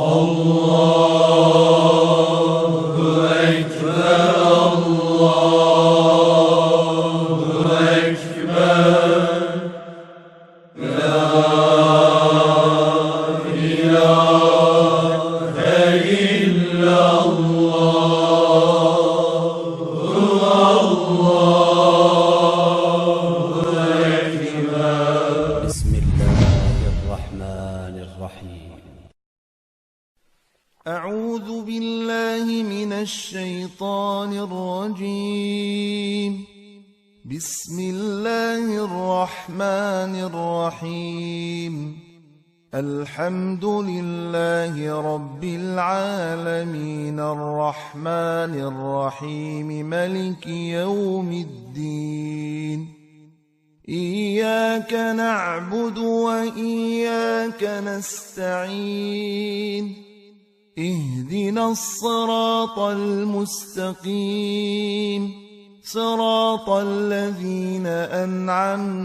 بسم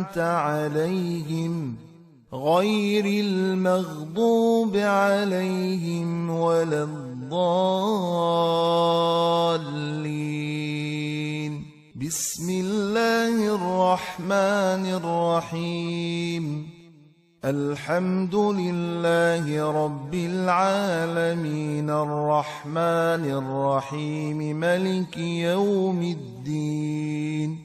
أنعمت عليهم غير المغضوب عليهم ولا الضالين. بسم الله الرحمن الرحيم. الحمد لله رب العالمين. الرحمن الرحيم. ملك يوم الدين.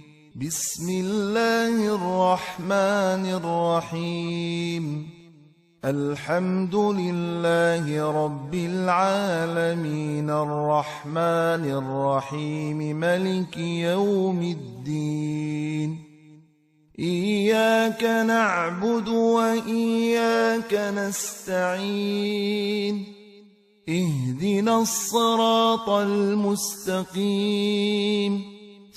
بسم الله الرحمن الرحيم. الحمد لله رب العالمين. الرحمن الرحيم. ملك يوم الدين. إياك نعبد وإياك نستعين. اهدنا الصراط المستقيم.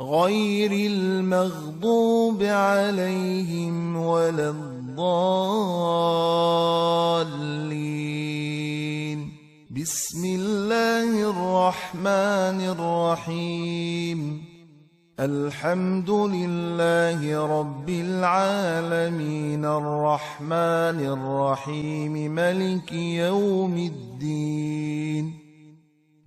غير المغضوب عليهم ولا الضالين. بسم الله الرحمن الرحيم. الحمد لله رب العالمين. الرحمن الرحيم. ملك يوم الدين.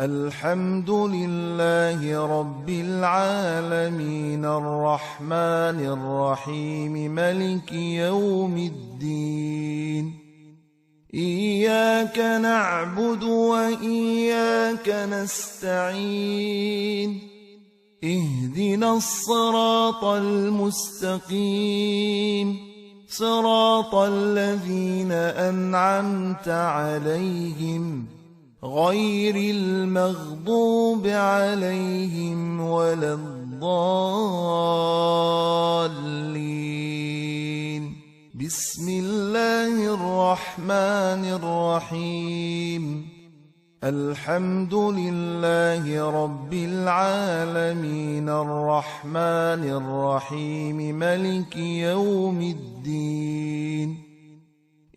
الحمد لله رب العالمين الرحمن الرحيم ملك يوم الدين. إياك نعبد وإياك نستعين. اهدنا الصراط المستقيم. صراط الذين أنعمت عليهم غير المغضوب عليهم ولا الضالين. بسم الله الرحمن الرحيم. الحمد لله رب العالمين. الرحمن الرحيم. ملك يوم الدين.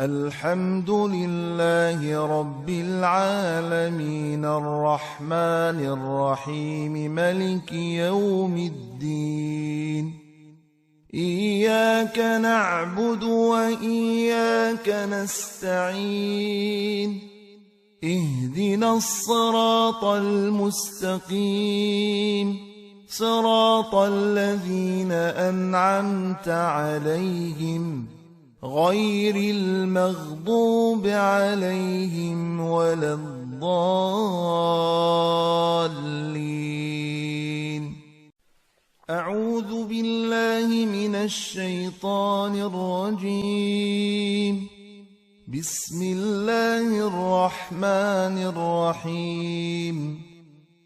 الحمد لله رب العالمين الرحمن الرحيم ملك يوم الدين إياك نعبد وإياك نستعين اهدنا الصراط المستقيم صراط الذين أنعمت عليهم غير المغضوب عليهم ولا الضالين. أعوذ بالله من الشيطان الرجيم. بسم الله الرحمن الرحيم.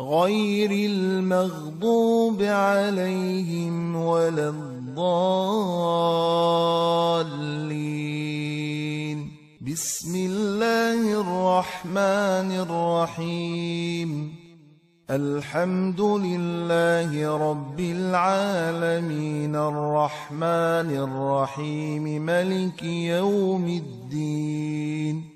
غير المغضوب عليهم ولا الضالين. بسم الله الرحمن الرحيم. الحمد لله رب العالمين. الرحمن الرحيم. ملك يوم الدين.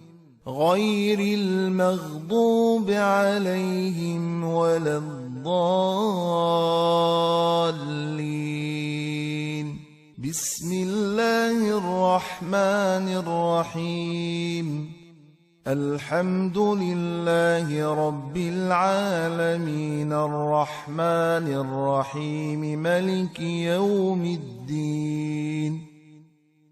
غير المغضوب عليهم ولا الضالين. بسم الله الرحمن الرحيم. الحمد لله رب العالمين. الرحمن الرحيم. ملك يوم الدين.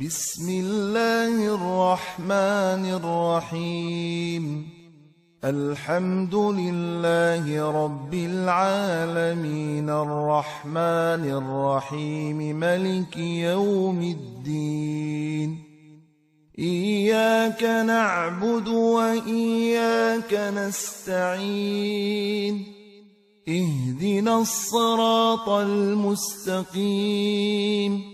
بسم الله الرحمن الرحيم. الحمد لله رب العالمين. الرحمن الرحيم. ملك يوم الدين. إياك نعبد وإياك نستعين. اهدنا الصراط المستقيم.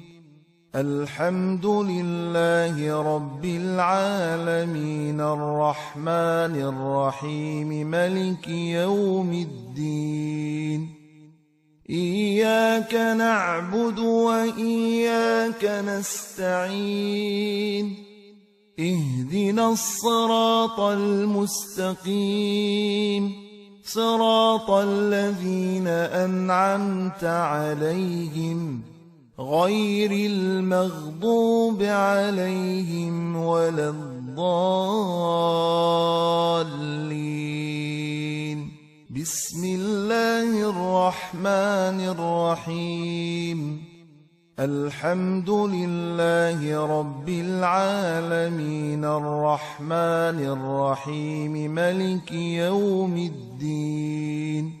الحمد لله رب العالمين الرحمن الرحيم ملك يوم الدين إياك نعبد وإياك نستعين اهدنا الصراط المستقيم صراط الذين أنعمت عليهم غير المغضوب عليهم ولا الضالين. بسم الله الرحمن الرحيم. الحمد لله رب العالمين. الرحمن الرحيم. ملك يوم الدين.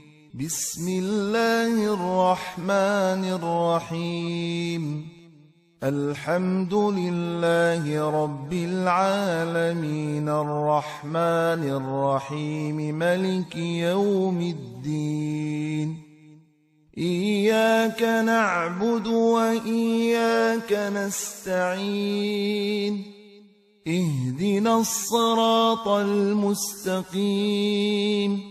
بسم الله الرحمن الرحيم. الحمد لله رب العالمين. الرحمن الرحيم. ملك يوم الدين. إياك نعبد وإياك نستعين. اهدنا الصراط المستقيم.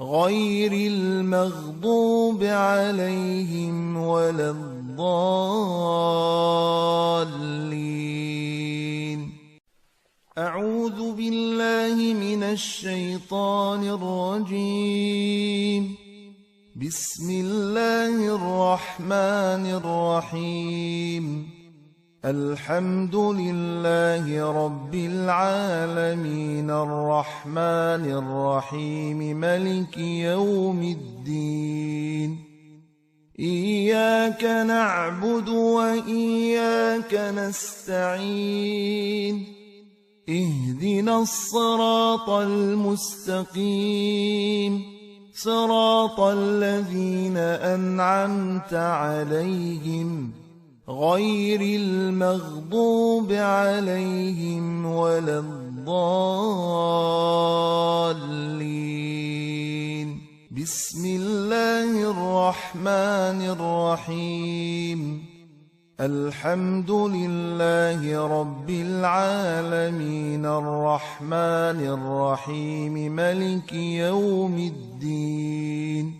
غير المغضوب عليهم ولا الضالين. أعوذ بالله من الشيطان الرجيم. بسم الله الرحمن الرحيم. الحمد لله رب العالمين الرحمن الرحيم ملك يوم الدين إياك نعبد وإياك نستعين اهدنا الصراط المستقيم صراط الذين أنعمت عليهم غير المغضوب عليهم ولا الضالين. بسم الله الرحمن الرحيم. الحمد لله رب العالمين. الرحمن الرحيم. ملك يوم الدين.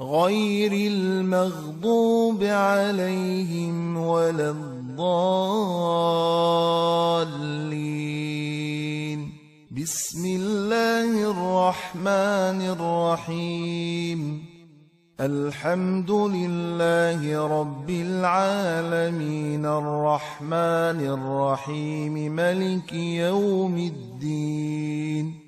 غير المغضوب عليهم ولا الضالين. بسم الله الرحمن الرحيم. الحمد لله رب العالمين. الرحمن الرحيم. ملك يوم الدين.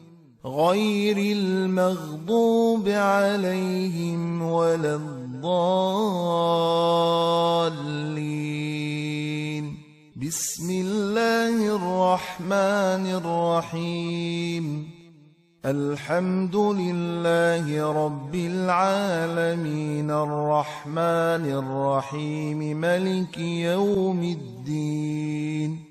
غير المغضوب عليهم ولا الضالين. بسم الله الرحمن الرحيم. الحمد لله رب العالمين. الرحمن الرحيم. ملك يوم الدين.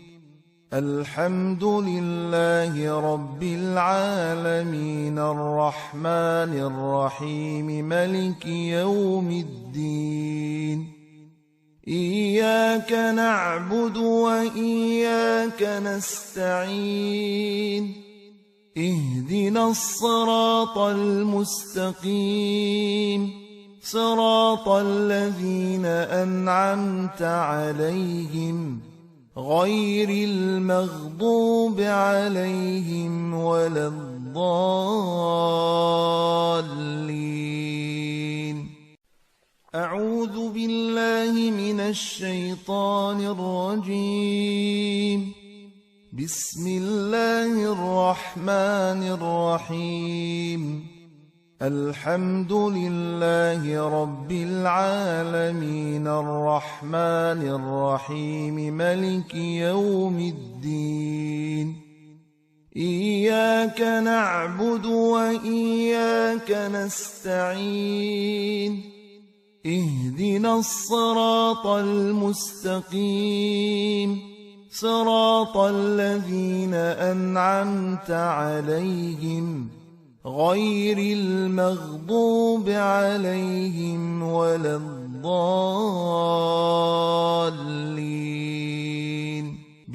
الحمد لله رب العالمين الرحمن الرحيم ملك يوم الدين إياك نعبد وإياك نستعين اهدنا الصراط المستقيم صراط الذين أنعمت عليهم غير المغضوب عليهم ولا الضالين. أعوذ بالله من الشيطان الرجيم. بسم الله الرحمن الرحيم. الحمد لله رب العالمين الرحمن الرحيم ملك يوم الدين إياك نعبد وإياك نستعين اهدنا الصراط المستقيم صراط الذين أنعمت عليهم غير المغضوب عليهم ولا الضالين.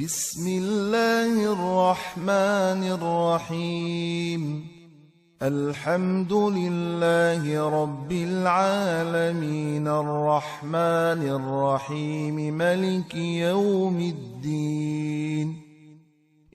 بسم الله الرحمن الرحيم. الحمد لله رب العالمين. الرحمن الرحيم. ملك يوم الدين.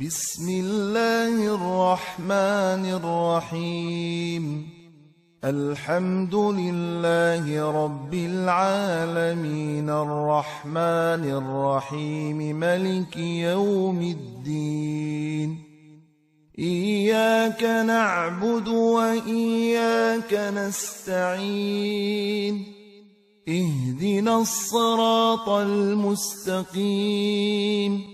بسم الله الرحمن الرحيم. الحمد لله رب العالمين. الرحمن الرحيم. ملك يوم الدين. إياك نعبد وإياك نستعين. اهدنا الصراط المستقيم.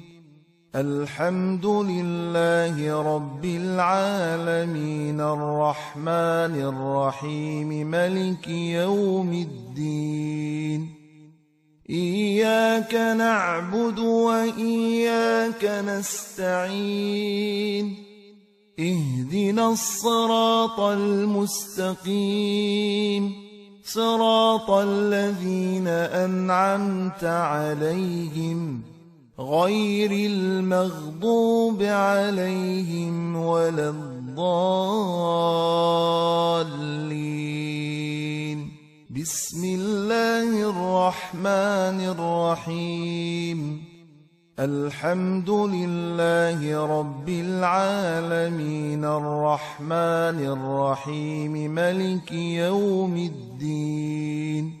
الحمد لله رب العالمين الرحمن الرحيم ملك يوم الدين إياك نعبد وإياك نستعين اهدنا الصراط المستقيم صراط الذين أنعمت عليهم غير المغضوب عليهم ولا الضالين. بسم الله الرحمن الرحيم. الحمد لله رب العالمين. الرحمن الرحيم. ملك يوم الدين.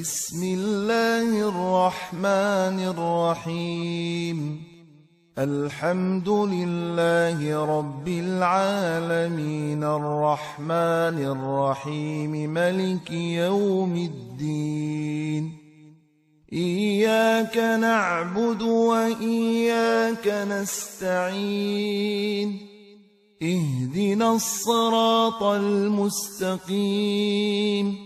بسم الله الرحمن الرحيم. الحمد لله رب العالمين. الرحمن الرحيم. ملك يوم الدين. إياك نعبد وإياك نستعين. اهدنا الصراط المستقيم.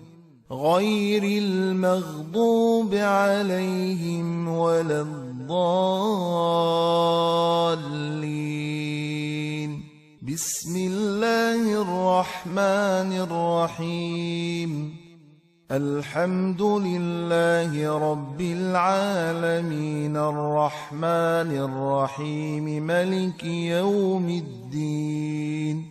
غير المغضوب عليهم ولا الضالين. بسم الله الرحمن الرحيم. الحمد لله رب العالمين. الرحمن الرحيم. ملك يوم الدين.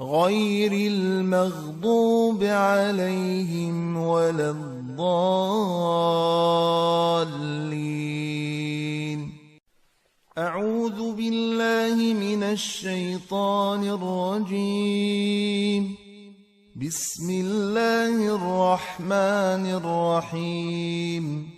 غير المغضوب عليهم ولا الضالين. أعوذ بالله من الشيطان الرجيم. بسم الله الرحمن الرحيم.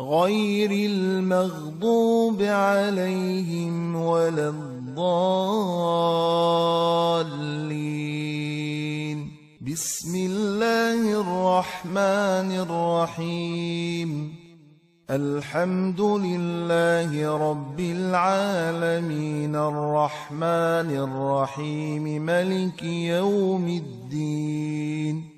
غير المغضوب عليهم ولا الضالين. بسم الله الرحمن الرحيم. الحمد لله رب العالمين. الرحمن الرحيم. ملك يوم الدين.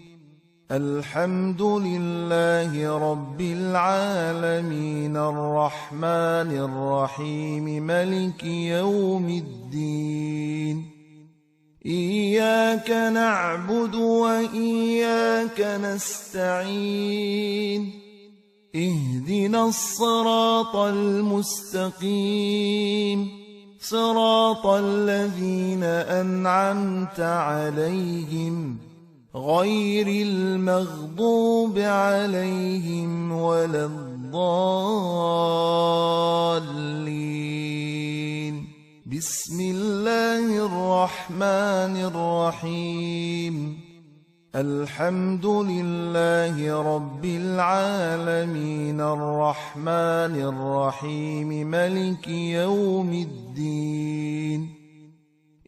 الحمد لله رب العالمين الرحمن الرحيم ملك يوم الدين إياك نعبد وإياك نستعين اهدنا الصراط المستقيم صراط الذين أنعمت عليهم غير المغضوب عليهم ولا الضالين. بسم الله الرحمن الرحيم. الحمد لله رب العالمين. الرحمن الرحيم. ملك يوم الدين.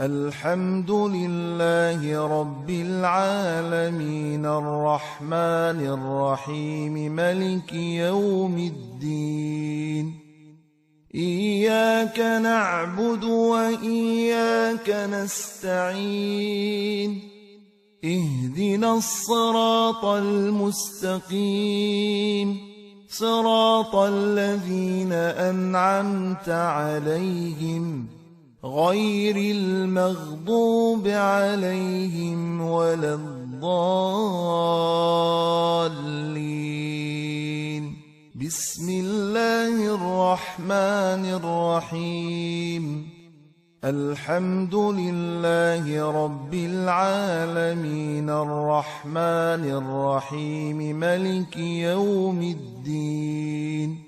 الحمد لله رب العالمين الرحمن الرحيم ملك يوم الدين إياك نعبد وإياك نستعين اهدنا الصراط المستقيم صراط الذين أنعمت عليهم غير المغضوب عليهم ولا الضالين. بسم الله الرحمن الرحيم. الحمد لله رب العالمين. الرحمن الرحيم. ملك يوم الدين.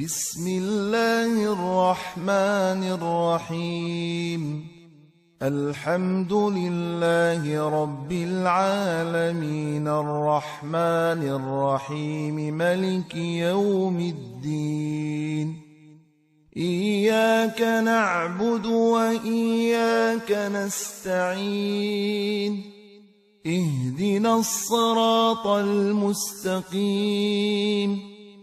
بسم الله الرحمن الرحيم. الحمد لله رب العالمين. الرحمن الرحيم. ملك يوم الدين. إياك نعبد وإياك نستعين. اهدنا الصراط المستقيم.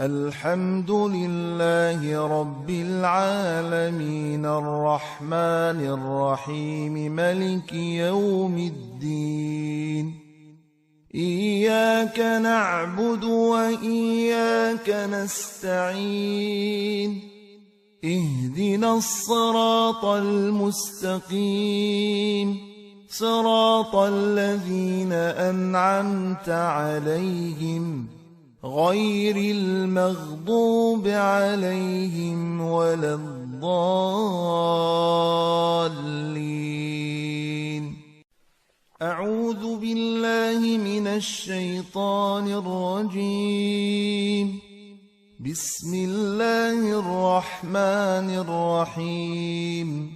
الحمد لله رب العالمين الرحمن الرحيم ملك يوم الدين إياك نعبد وإياك نستعين اهدنا الصراط المستقيم صراط الذين أنعمت عليهم غير المغضوب عليهم ولا الضالين. أعوذ بالله من الشيطان الرجيم. بسم الله الرحمن الرحيم.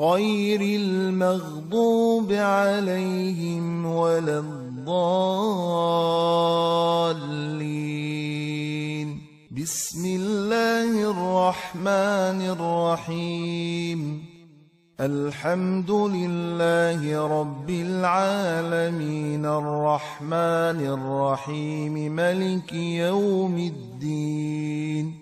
غير المغضوب عليهم ولا الضالين. بسم الله الرحمن الرحيم. الحمد لله رب العالمين. الرحمن الرحيم. ملك يوم الدين.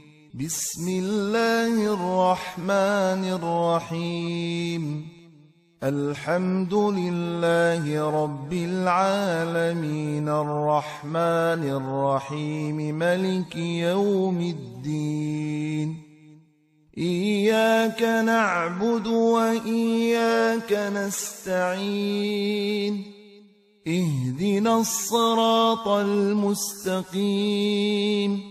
بسم الله الرحمن الرحيم. الحمد لله رب العالمين. الرحمن الرحيم. ملك يوم الدين. إياك نعبد وإياك نستعين. اهدنا الصراط المستقيم.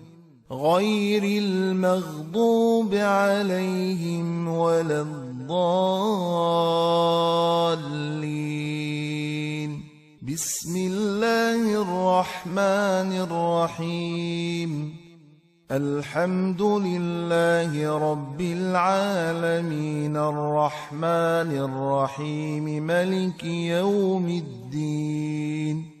غير المغضوب عليهم ولا الضالين. بسم الله الرحمن الرحيم. الحمد لله رب العالمين. الرحمن الرحيم. ملك يوم الدين.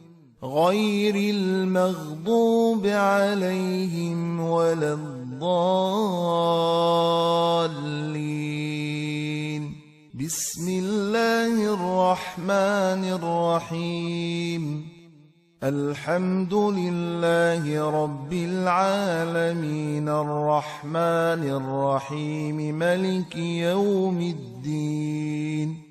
غير المغضوب عليهم ولا الضالين. بسم الله الرحمن الرحيم. الحمد لله رب العالمين. الرحمن الرحيم. ملك يوم الدين.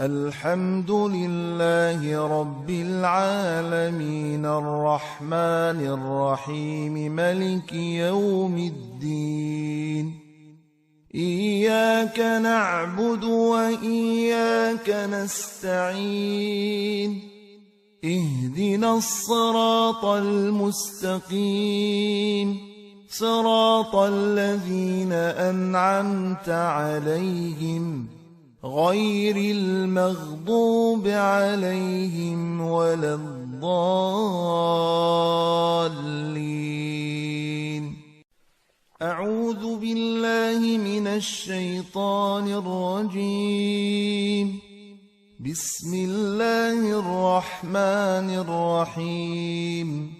الحمد لله رب العالمين الرحمن الرحيم ملك يوم الدين إياك نعبد وإياك نستعين اهدنا الصراط المستقيم صراط الذين أنعمت عليهم غير المغضوب عليهم ولا الضالين. أعوذ بالله من الشيطان الرجيم. بسم الله الرحمن الرحيم.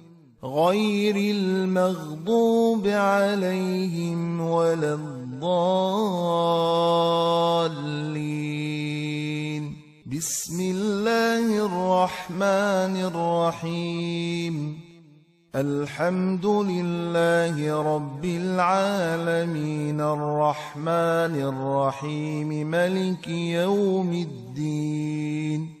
غير المغضوب عليهم ولا الضالين. بسم الله الرحمن الرحيم. الحمد لله رب العالمين. الرحمن الرحيم. ملك يوم الدين.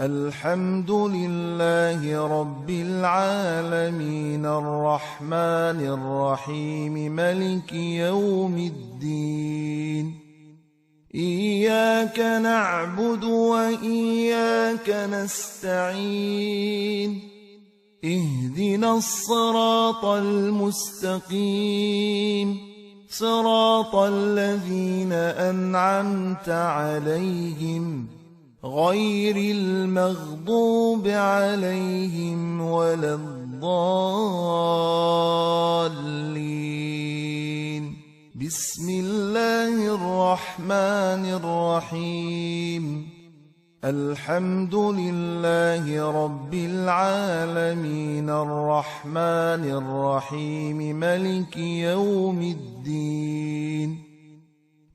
الحمد لله رب العالمين الرحمن الرحيم ملك يوم الدين إياك نعبد وإياك نستعين اهدنا الصراط المستقيم صراط الذين أنعمت عليهم غير المغضوب عليهم ولا الضالين. بسم الله الرحمن الرحيم. الحمد لله رب العالمين. الرحمن الرحيم. ملك يوم الدين.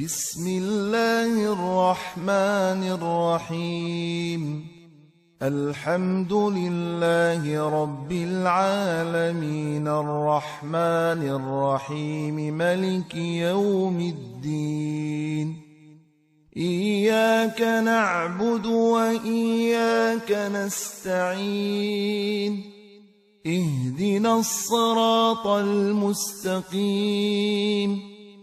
بسم الله الرحمن الرحيم. الحمد لله رب العالمين. الرحمن الرحيم. ملك يوم الدين. إياك نعبد وإياك نستعين. اهدنا الصراط المستقيم.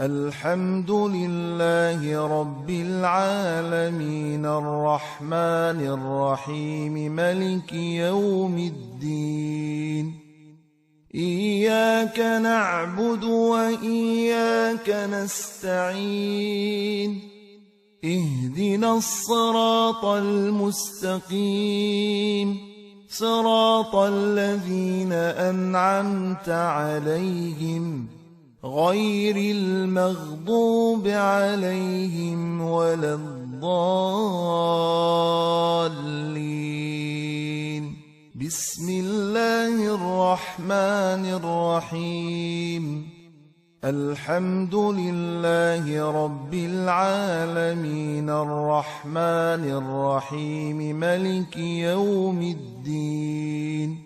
الحمد لله رب العالمين الرحمن الرحيم ملك يوم الدين إياك نعبد وإياك نستعين اهدنا الصراط المستقيم صراط الذين أنعمت عليهم غير المغضوب عليهم ولا الضالين. بسم الله الرحمن الرحيم. الحمد لله رب العالمين. الرحمن الرحيم. ملك يوم الدين.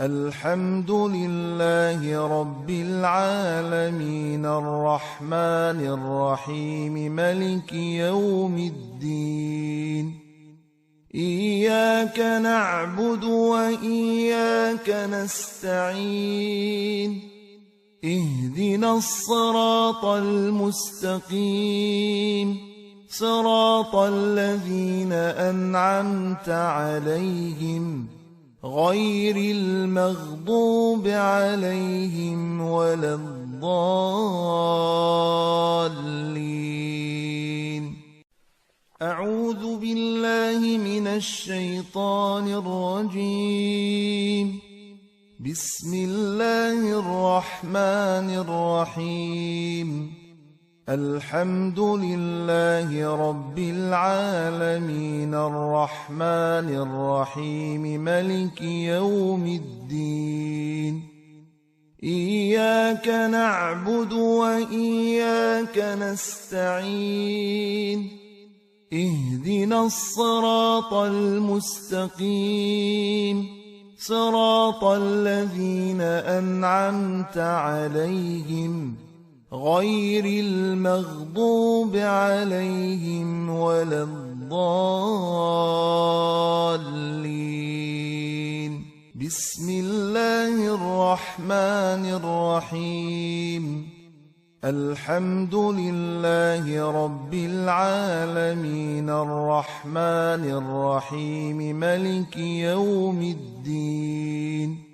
الحمد لله رب العالمين الرحمن الرحيم ملك يوم الدين إياك نعبد وإياك نستعين اهدنا الصراط المستقيم صراط الذين أنعمت عليهم غير المغضوب عليهم ولا الضالين. أعوذ بالله من الشيطان الرجيم. بسم الله الرحمن الرحيم. الحمد لله رب العالمين الرحمن الرحيم ملك يوم الدين إياك نعبد وإياك نستعين اهدنا الصراط المستقيم صراط الذين أنعمت عليهم غير المغضوب عليهم ولا الضالين. بسم الله الرحمن الرحيم. الحمد لله رب العالمين. الرحمن الرحيم. ملك يوم الدين.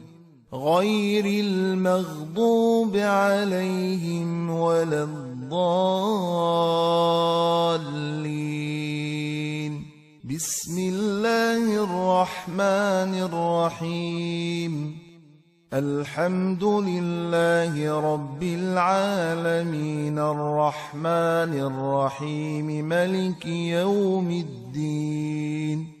غير المغضوب عليهم ولا الضالين. بسم الله الرحمن الرحيم. الحمد لله رب العالمين. الرحمن الرحيم. ملك يوم الدين.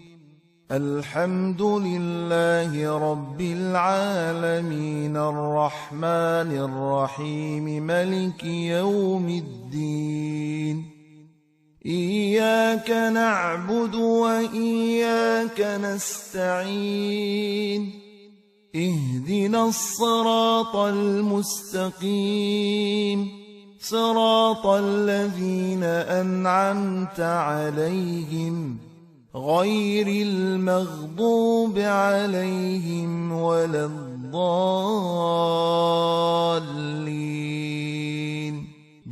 الحمد لله رب العالمين الرحمن الرحيم ملك يوم الدين إياك نعبد وإياك نستعين اهدنا الصراط المستقيم صراط الذين أنعمت عليهم غير المغضوب عليهم ولا الضالين.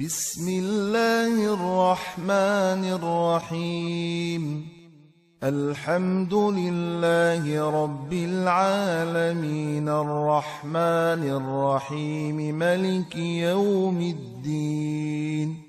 بسم الله الرحمن الرحيم. الحمد لله رب العالمين. الرحمن الرحيم. ملك يوم الدين.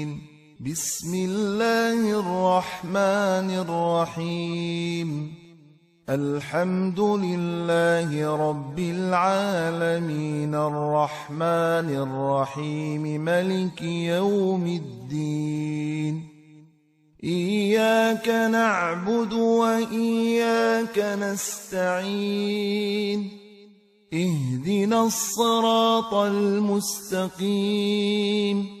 بسم الله الرحمن الرحيم. الحمد لله رب العالمين. الرحمن الرحيم. ملك يوم الدين. إياك نعبد وإياك نستعين. اهدنا الصراط المستقيم.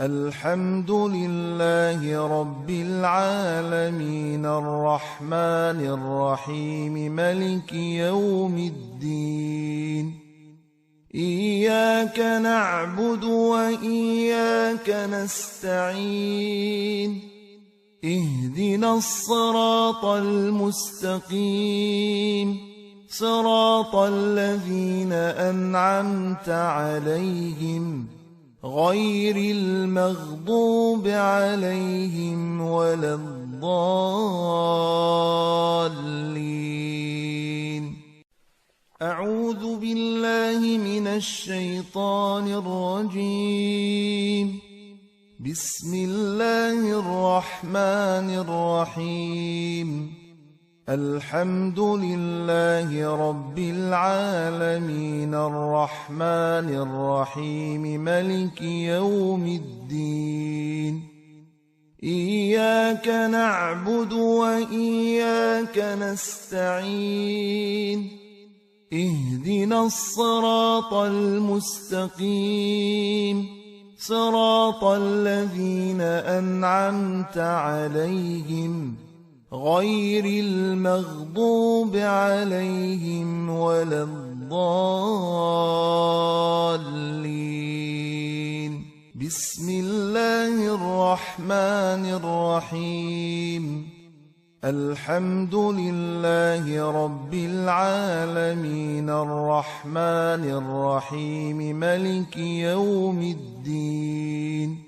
الحمد لله رب العالمين الرحمن الرحيم ملك يوم الدين إياك نعبد وإياك نستعين اهدنا الصراط المستقيم صراط الذين أنعمت عليهم غير المغضوب عليهم ولا الضالين. أعوذ بالله من الشيطان الرجيم. بسم الله الرحمن الرحيم. الحمد لله رب العالمين الرحمن الرحيم ملك يوم الدين إياك نعبد وإياك نستعين اهدنا الصراط المستقيم صراط الذين أنعمت عليهم غير المغضوب عليهم ولا الضالين. بسم الله الرحمن الرحيم. الحمد لله رب العالمين. الرحمن الرحيم. ملك يوم الدين.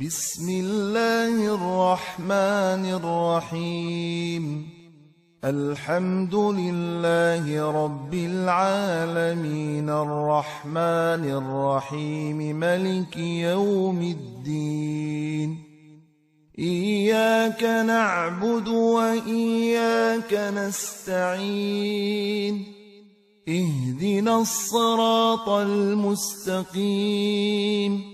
بسم الله الرحمن الرحيم. الحمد لله رب العالمين. الرحمن الرحيم. ملك يوم الدين. إياك نعبد وإياك نستعين. اهدنا الصراط المستقيم.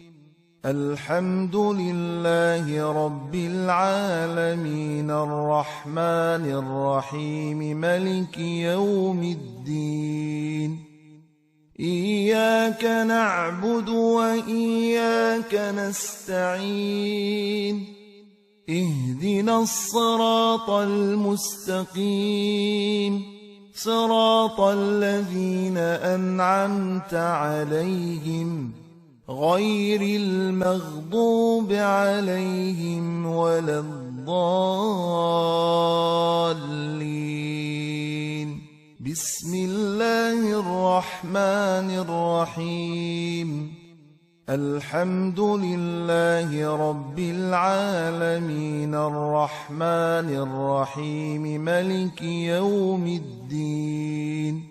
الحمد لله رب العالمين الرحمن الرحيم ملك يوم الدين إياك نعبد وإياك نستعين اهدنا الصراط المستقيم صراط الذين أنعمت عليهم غير المغضوب عليهم ولا الضالين. بسم الله الرحمن الرحيم. الحمد لله رب العالمين. الرحمن الرحيم. ملك يوم الدين.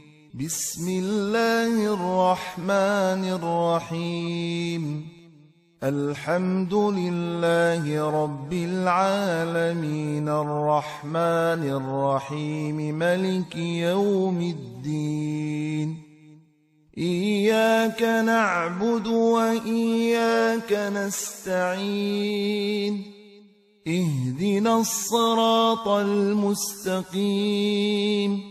بسم الله الرحمن الرحيم. الحمد لله رب العالمين. الرحمن الرحيم. ملك يوم الدين. إياك نعبد وإياك نستعين. اهدنا الصراط المستقيم.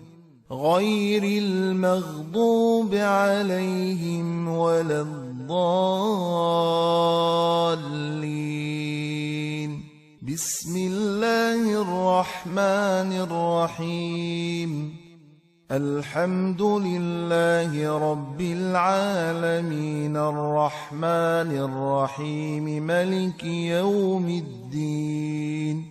غير المغضوب عليهم ولا الضالين. بسم الله الرحمن الرحيم. الحمد لله رب العالمين. الرحمن الرحيم. ملك يوم الدين.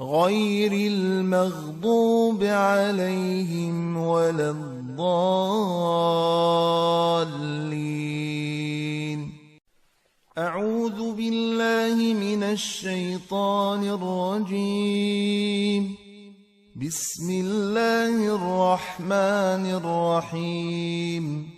غير المغضوب عليهم ولا الضالين. أعوذ بالله من الشيطان الرجيم. بسم الله الرحمن الرحيم.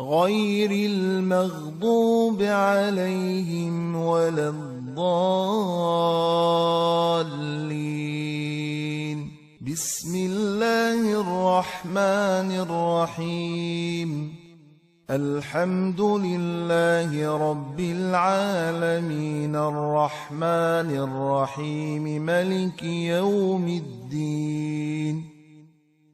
غير المغضوب عليهم ولا الضالين. بسم الله الرحمن الرحيم. الحمد لله رب العالمين. الرحمن الرحيم. ملك يوم الدين.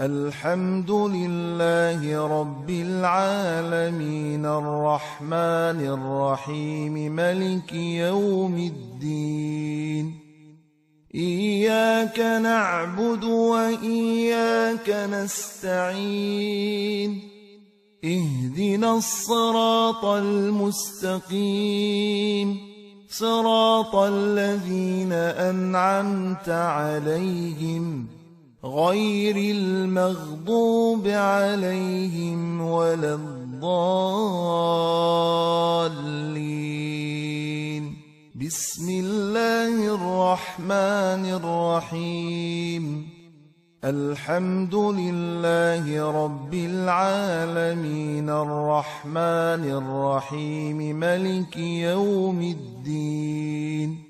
الحمد لله رب العالمين الرحمن الرحيم ملك يوم الدين إياك نعبد وإياك نستعين اهدنا الصراط المستقيم صراط الذين أنعمت عليهم غير المغضوب عليهم ولا الضالين. بسم الله الرحمن الرحيم. الحمد لله رب العالمين. الرحمن الرحيم. ملك يوم الدين.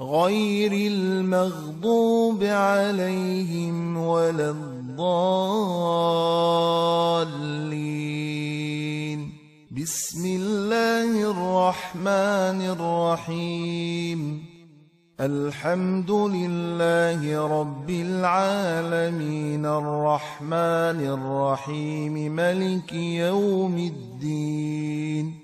غير المغضوب عليهم ولا الضالين. بسم الله الرحمن الرحيم. الحمد لله رب العالمين. الرحمن الرحيم. ملك يوم الدين.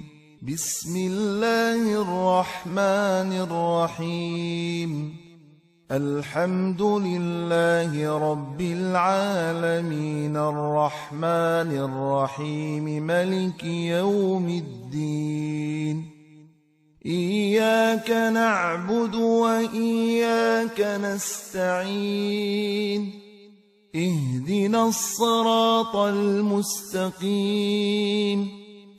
بسم الله الرحمن الرحيم. الحمد لله رب العالمين. الرحمن الرحيم. ملك يوم الدين. إياك نعبد وإياك نستعين. اهدنا الصراط المستقيم.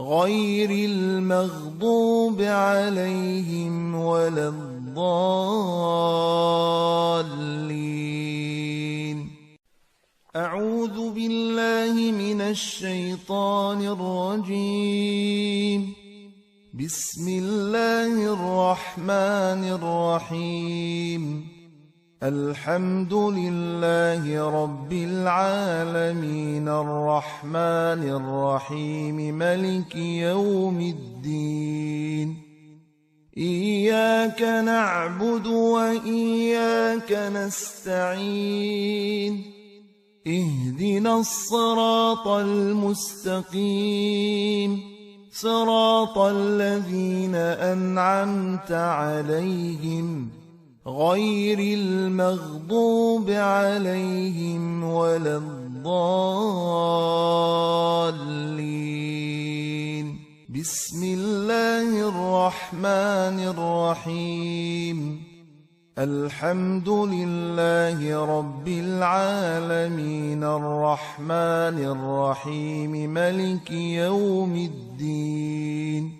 غير المغضوب عليهم ولا الضالين. أعوذ بالله من الشيطان الرجيم. بسم الله الرحمن الرحيم. الحمد لله رب العالمين الرحمن الرحيم ملك يوم الدين إياك نعبد وإياك نستعين اهدنا الصراط المستقيم صراط الذين أنعمت عليهم غير المغضوب عليهم ولا الضالين. بسم الله الرحمن الرحيم. الحمد لله رب العالمين. الرحمن الرحيم. ملك يوم الدين.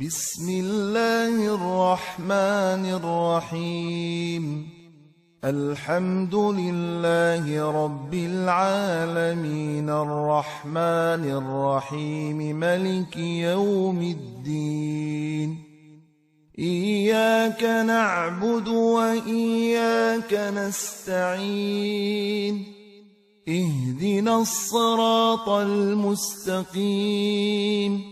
بسم الله الرحمن الرحيم. الحمد لله رب العالمين. الرحمن الرحيم. ملك يوم الدين. إياك نعبد وإياك نستعين. اهدنا الصراط المستقيم.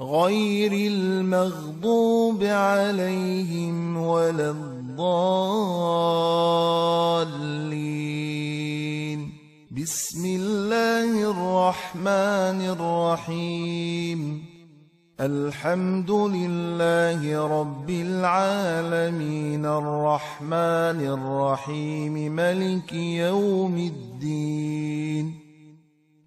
غير المغضوب عليهم ولا الضالين. بسم الله الرحمن الرحيم. الحمد لله رب العالمين. الرحمن الرحيم. ملك يوم الدين.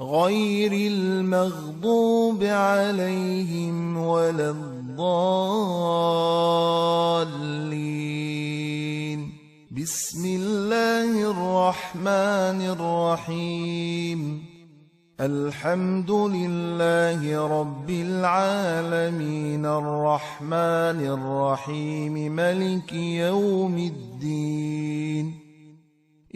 غير المغضوب عليهم ولا الضالين. بسم الله الرحمن الرحيم. الحمد لله رب العالمين. الرحمن الرحيم. ملك يوم الدين.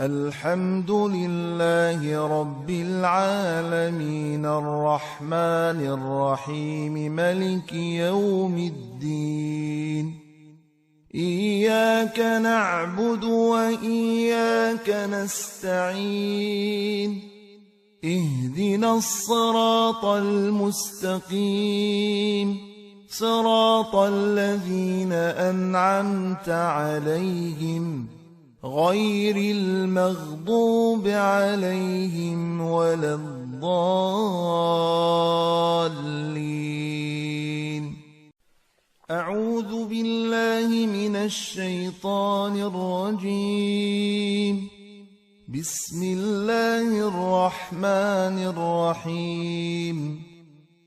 الحمد لله رب العالمين الرحمن الرحيم ملك يوم الدين إياك نعبد وإياك نستعين اهدنا الصراط المستقيم صراط الذين أنعمت عليهم غير المغضوب عليهم ولا الضالين. أعوذ بالله من الشيطان الرجيم. بسم الله الرحمن الرحيم.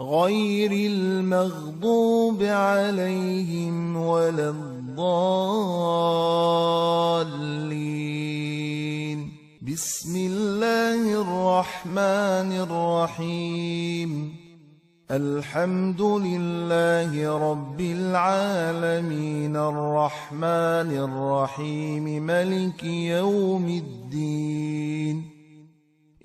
غير المغضوب عليهم ولا الضالين. بسم الله الرحمن الرحيم. الحمد لله رب العالمين. الرحمن الرحيم. ملك يوم الدين.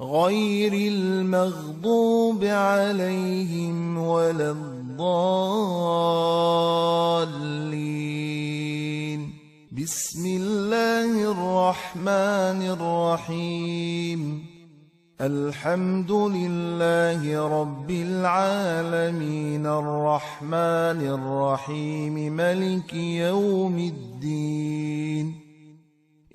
غير المغضوب عليهم ولا الضالين. بسم الله الرحمن الرحيم. الحمد لله رب العالمين. الرحمن الرحيم. ملك يوم الدين.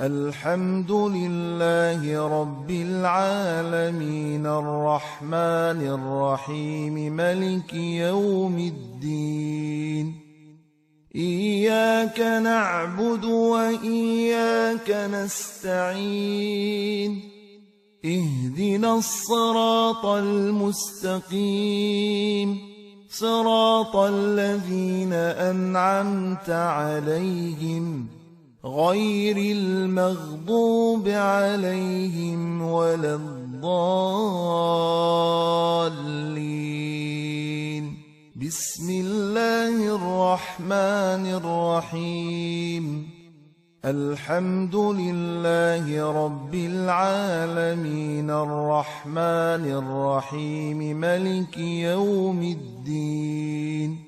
الحمد لله رب العالمين الرحمن الرحيم ملك يوم الدين إياك نعبد وإياك نستعين اهدنا الصراط المستقيم صراط الذين أنعمت عليهم غير المغضوب عليهم ولا الضالين. بسم الله الرحمن الرحيم. الحمد لله رب العالمين. الرحمن الرحيم. ملك يوم الدين.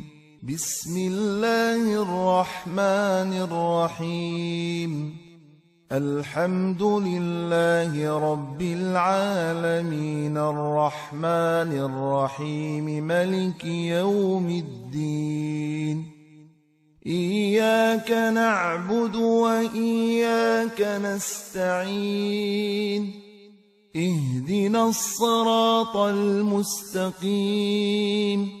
بسم الله الرحمن الرحيم. الحمد لله رب العالمين. الرحمن الرحيم. ملك يوم الدين. إياك نعبد وإياك نستعين. اهدنا الصراط المستقيم.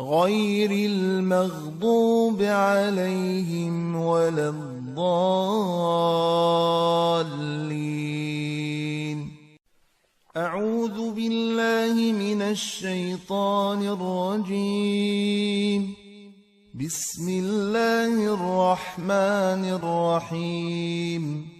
غير المغضوب عليهم ولا الضالين. أعوذ بالله من الشيطان الرجيم. بسم الله الرحمن الرحيم.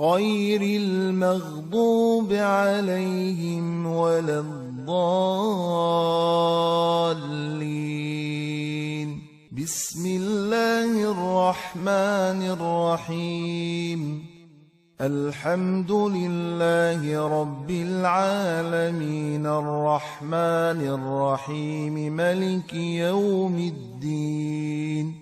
غير المغضوب عليهم ولا الضالين. بسم الله الرحمن الرحيم. الحمد لله رب العالمين. الرحمن الرحيم. ملك يوم الدين.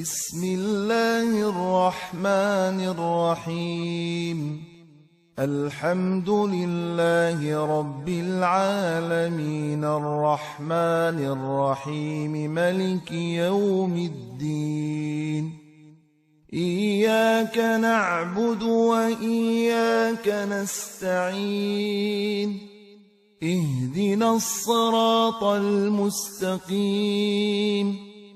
بسم الله الرحمن الرحيم. الحمد لله رب العالمين. الرحمن الرحيم. ملك يوم الدين. إياك نعبد وإياك نستعين. اهدنا الصراط المستقيم.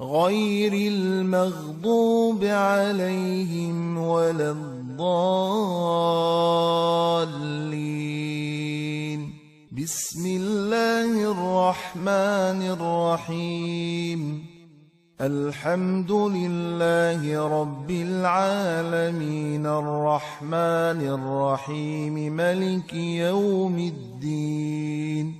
غير المغضوب عليهم ولا الضالين. بسم الله الرحمن الرحيم. الحمد لله رب العالمين. الرحمن الرحيم. ملك يوم الدين.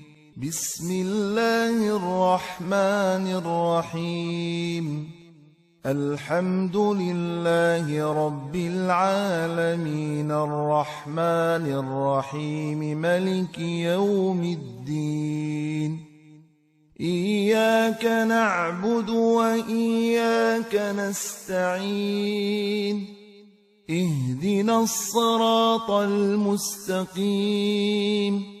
بسم الله الرحمن الرحيم. الحمد لله رب العالمين. الرحمن الرحيم. ملك يوم الدين. إياك نعبد وإياك نستعين. اهدنا الصراط المستقيم.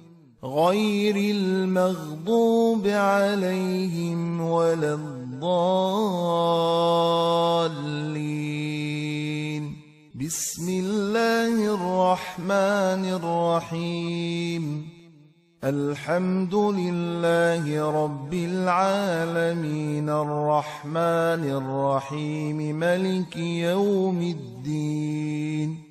غير المغضوب عليهم ولا الضالين. بسم الله الرحمن الرحيم. الحمد لله رب العالمين. الرحمن الرحيم. ملك يوم الدين.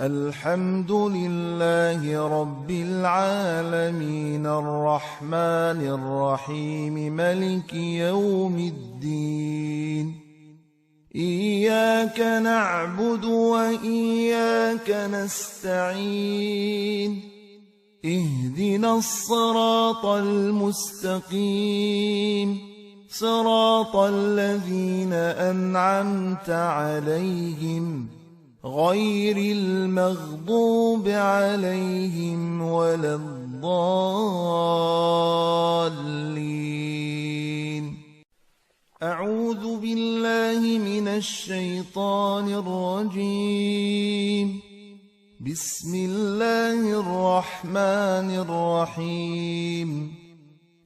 الحمد لله رب العالمين الرحمن الرحيم ملك يوم الدين. إياك نعبد وإياك نستعين. اهدنا الصراط المستقيم. صراط الذين أنعمت عليهم غير المغضوب عليهم ولا الضالين. أعوذ بالله من الشيطان الرجيم. بسم الله الرحمن الرحيم.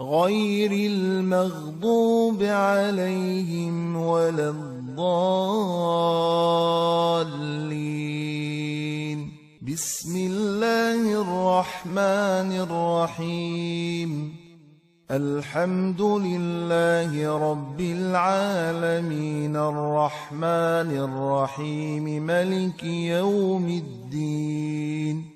غير المغضوب عليهم ولا الضالين. بسم الله الرحمن الرحيم. الحمد لله رب العالمين. الرحمن الرحيم. ملك يوم الدين.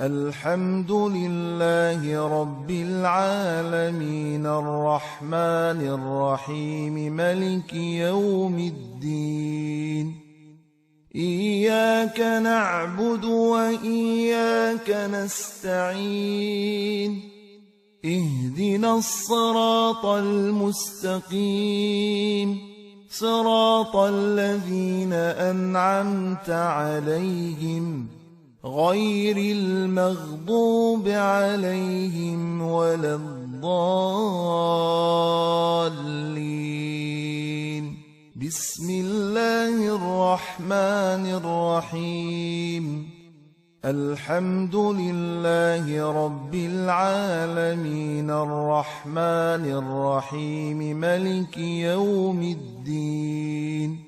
الحمد لله رب العالمين الرحمن الرحيم ملك يوم الدين إياك نعبد وإياك نستعين اهدنا الصراط المستقيم صراط الذين أنعمت عليهم غير المغضوب عليهم ولا الضالين. بسم الله الرحمن الرحيم. الحمد لله رب العالمين. الرحمن الرحيم. ملك يوم الدين.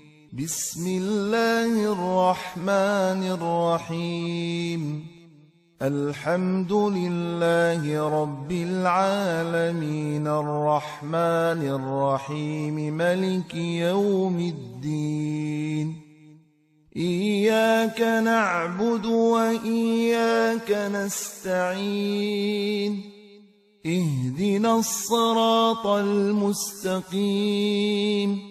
بسم الله الرحمن الرحيم. الحمد لله رب العالمين. الرحمن الرحيم. ملك يوم الدين. إياك نعبد وإياك نستعين. اهدنا الصراط المستقيم.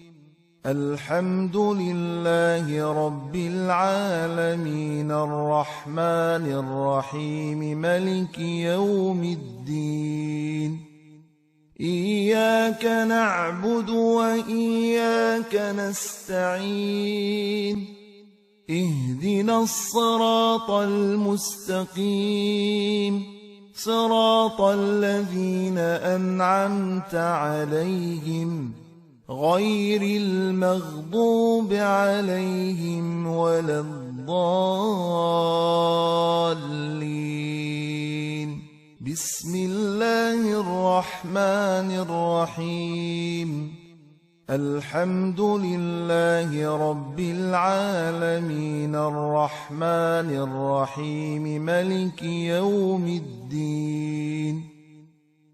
الحمد لله رب العالمين الرحمن الرحيم ملك يوم الدين إياك نعبد وإياك نستعين اهدنا الصراط المستقيم صراط الذين أنعمت عليهم غير المغضوب عليهم ولا الضالين. بسم الله الرحمن الرحيم. الحمد لله رب العالمين. الرحمن الرحيم. ملك يوم الدين.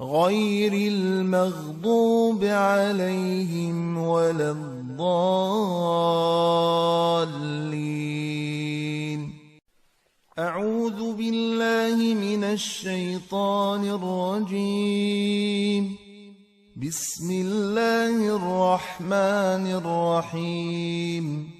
غير المغضوب عليهم ولا الضالين. أعوذ بالله من الشيطان الرجيم. بسم الله الرحمن الرحيم.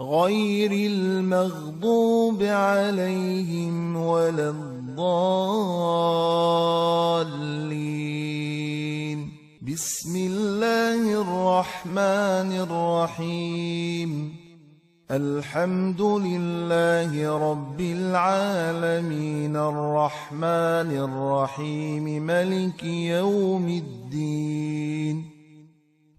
غير المغضوب عليهم ولا الضالين. بسم الله الرحمن الرحيم. الحمد لله رب العالمين. الرحمن الرحيم. ملك يوم الدين.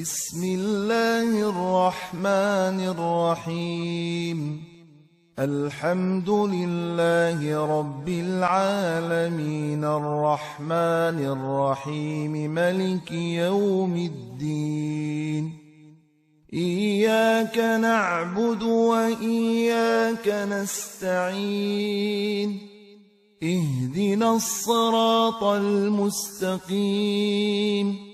بسم الله الرحمن الرحيم. الحمد لله رب العالمين. الرحمن الرحيم. ملك يوم الدين. إياك نعبد وإياك نستعين. اهدنا الصراط المستقيم.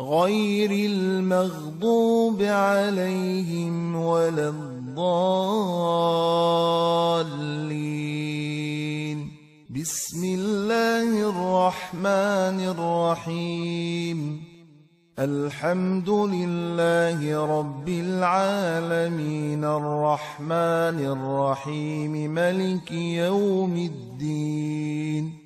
غير المغضوب عليهم ولا الضالين. بسم الله الرحمن الرحيم. الحمد لله رب العالمين. الرحمن الرحيم. ملك يوم الدين.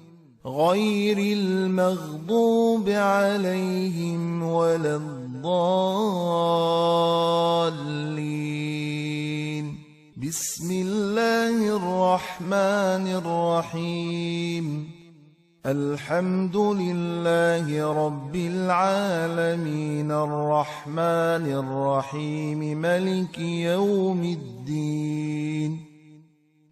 غير المغضوب عليهم ولا الضالين. بسم الله الرحمن الرحيم. الحمد لله رب العالمين. الرحمن الرحيم. ملك يوم الدين.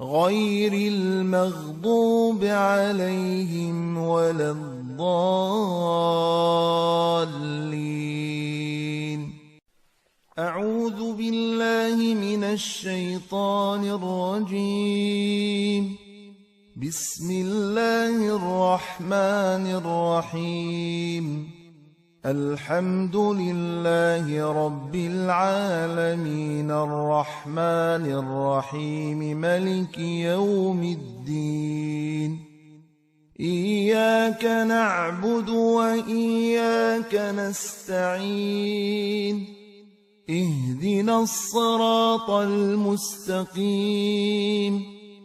غير المغضوب عليهم ولا الضالين. أعوذ بالله من الشيطان الرجيم. بسم الله الرحمن الرحيم. الحمد لله رب العالمين الرحمن الرحيم ملك يوم الدين إياك نعبد وإياك نستعين اهدنا الصراط المستقيم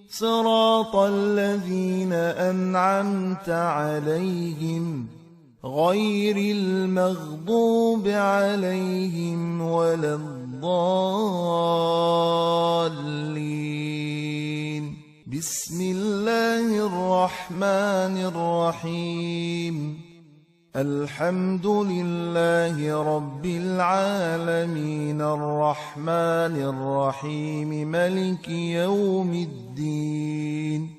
صراط الذين أنعمت عليهم غير المغضوب عليهم ولا الضالين. بسم الله الرحمن الرحيم. الحمد لله رب العالمين. الرحمن الرحيم. ملك يوم الدين.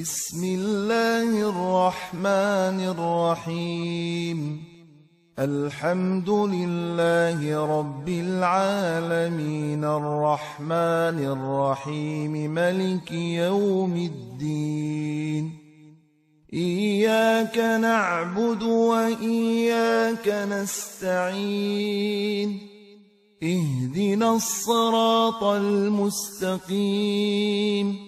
بسم الله الرحمن الرحيم. الحمد لله رب العالمين. الرحمن الرحيم. ملك يوم الدين. إياك نعبد وإياك نستعين. اهدنا الصراط المستقيم.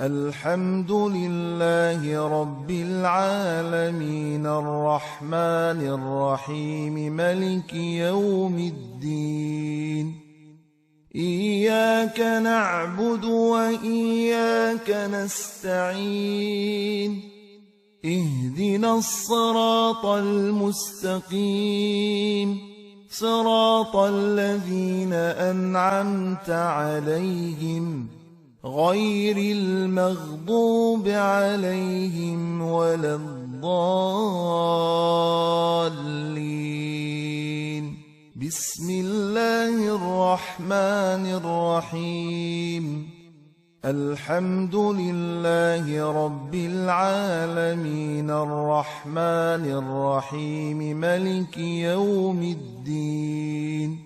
الحمد لله رب العالمين الرحمن الرحيم ملك يوم الدين إياك نعبد وإياك نستعين اهدنا الصراط المستقيم صراط الذين أنعمت عليهم غير المغضوب عليهم ولا الضالين. بسم الله الرحمن الرحيم. الحمد لله رب العالمين. الرحمن الرحيم. ملك يوم الدين.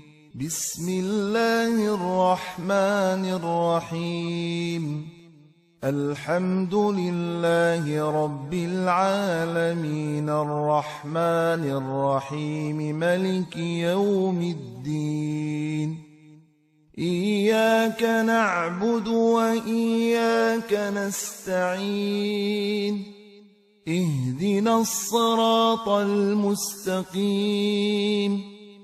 بسم الله الرحمن الرحيم. الحمد لله رب العالمين. الرحمن الرحيم. ملك يوم الدين. إياك نعبد وإياك نستعين. اهدنا الصراط المستقيم.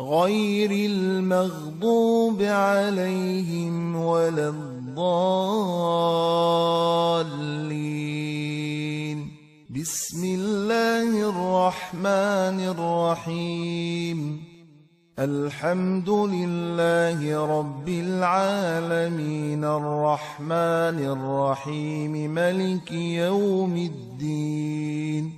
غير المغضوب عليهم ولا الضالين. بسم الله الرحمن الرحيم. الحمد لله رب العالمين. الرحمن الرحيم. ملك يوم الدين.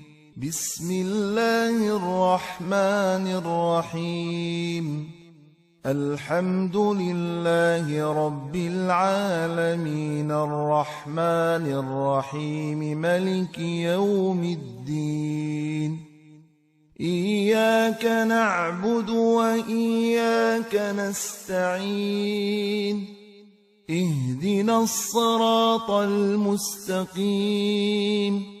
بسم الله الرحمن الرحيم. الحمد لله رب العالمين. الرحمن الرحيم. ملك يوم الدين. إياك نعبد وإياك نستعين. اهدنا الصراط المستقيم.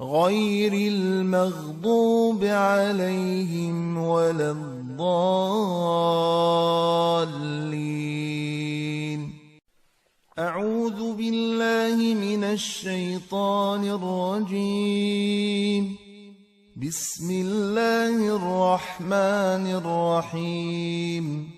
غير المغضوب عليهم ولا الضالين. أعوذ بالله من الشيطان الرجيم. بسم الله الرحمن الرحيم.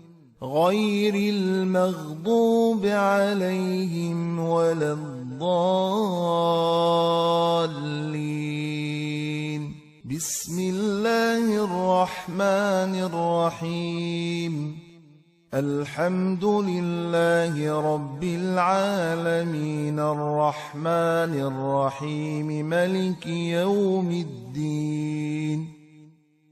غير المغضوب عليهم ولا الضالين. بسم الله الرحمن الرحيم. الحمد لله رب العالمين. الرحمن الرحيم. ملك يوم الدين.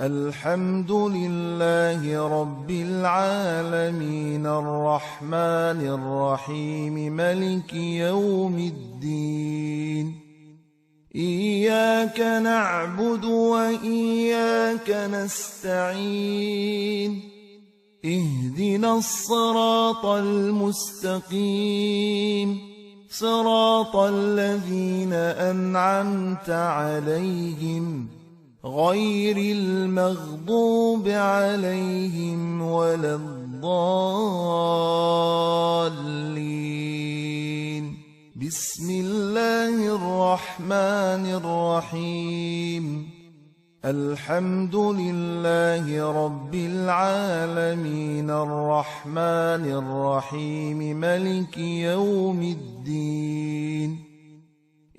الحمد لله رب العالمين الرحمن الرحيم ملك يوم الدين. إياك نعبد وإياك نستعين. اهدنا الصراط المستقيم. صراط الذين أنعمت عليهم غير المغضوب عليهم ولا الضالين. بسم الله الرحمن الرحيم. الحمد لله رب العالمين. الرحمن الرحيم. ملك يوم الدين.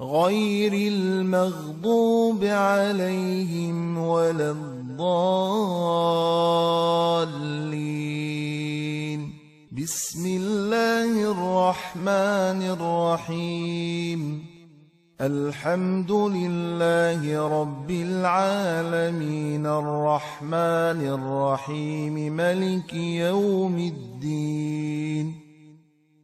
غير المغضوب عليهم ولا الضالين. بسم الله الرحمن الرحيم. الحمد لله رب العالمين. الرحمن الرحيم. ملك يوم الدين.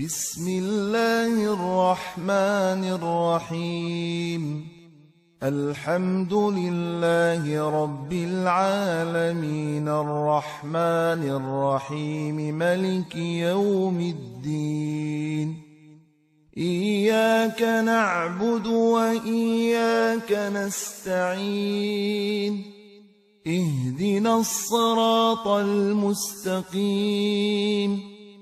بسم الله الرحمن الرحيم. الحمد لله رب العالمين. الرحمن الرحيم. ملك يوم الدين. إياك نعبد وإياك نستعين. اهدنا الصراط المستقيم.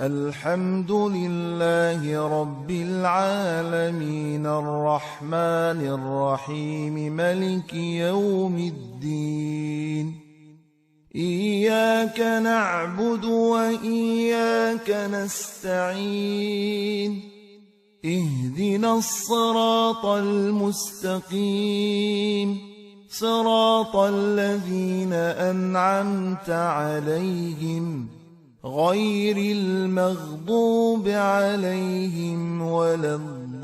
الحمد لله رب العالمين الرحمن الرحيم ملك يوم الدين إياك نعبد وإياك نستعين اهدنا الصراط المستقيم صراط الذين أنعمت عليهم غير المغضوب عليهم ولا الضالين.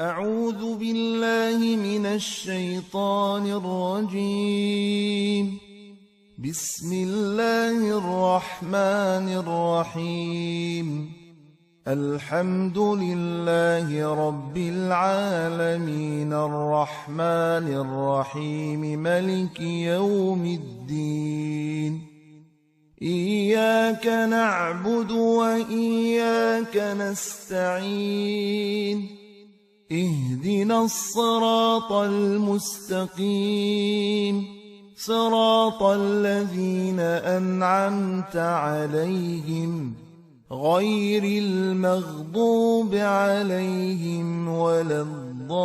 أعوذ بالله من الشيطان الرجيم. بسم الله الرحمن الرحيم. الحمد لله رب العالمين الرحمن الرحيم ملك يوم الدين إياك نعبد وإياك نستعين اهدنا الصراط المستقيم صراط الذين أنعمت عليهم غير المغضوب عليهم ولا الضالين.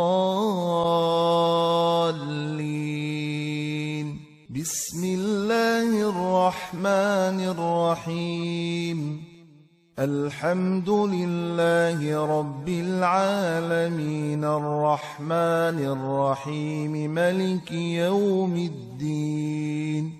بسم الله الرحمن الرحيم. الحمد لله رب العالمين. الرحمن الرحيم. ملك يوم الدين.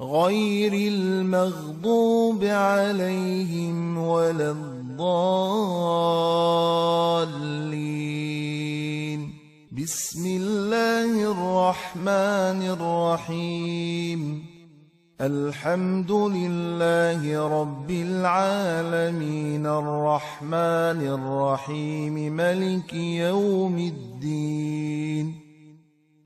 غير المغضوب عليهم ولا الضالين. بسم الله الرحمن الرحيم. الحمد لله رب العالمين. الرحمن الرحيم. ملك يوم الدين.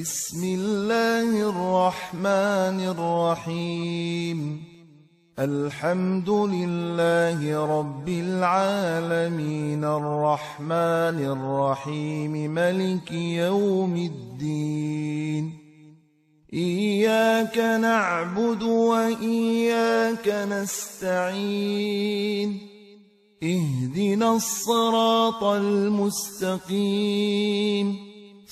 بسم الله الرحمن الرحيم. الحمد لله رب العالمين. الرحمن الرحيم. ملك يوم الدين. إياك نعبد وإياك نستعين. اهدنا الصراط المستقيم.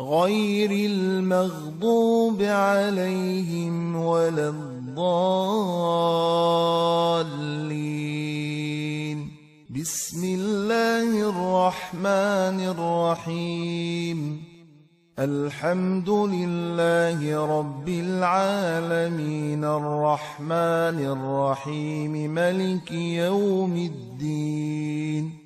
غير المغضوب عليهم ولا الضالين. بسم الله الرحمن الرحيم. الحمد لله رب العالمين. الرحمن الرحيم. ملك يوم الدين.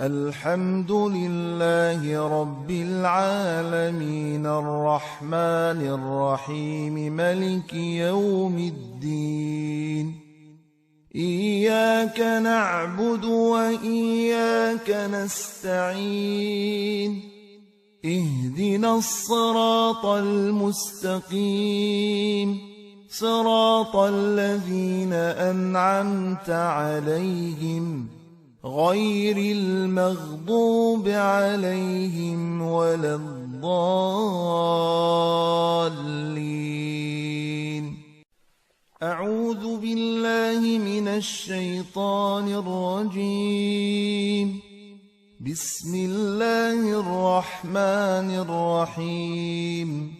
الحمد لله رب العالمين الرحمن الرحيم ملك يوم الدين. إياك نعبد وإياك نستعين. اهدنا الصراط المستقيم. صراط الذين أنعمت عليهم غير المغضوب عليهم ولا الضالين. أعوذ بالله من الشيطان الرجيم. بسم الله الرحمن الرحيم.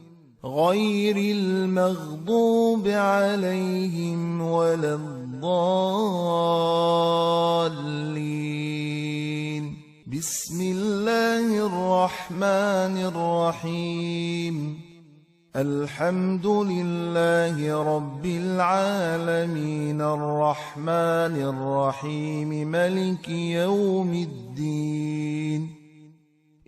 غير المغضوب عليهم ولا الضالين. بسم الله الرحمن الرحيم. الحمد لله رب العالمين. الرحمن الرحيم. ملك يوم الدين.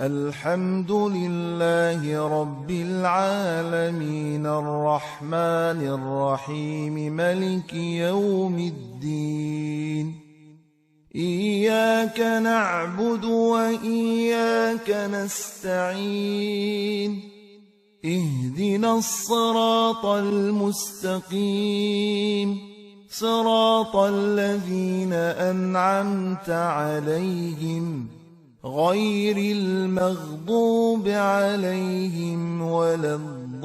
الحمد لله رب العالمين الرحمن الرحيم ملك يوم الدين إياك نعبد وإياك نستعين اهدنا الصراط المستقيم صراط الذين أنعمت عليهم غير المغضوب عليهم ولا الضالين.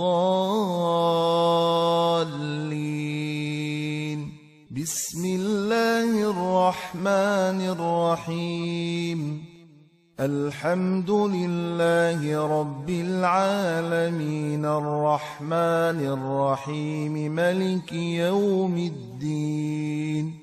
بسم الله الرحمن الرحيم. الحمد لله رب العالمين. الرحمن الرحيم. ملك يوم الدين.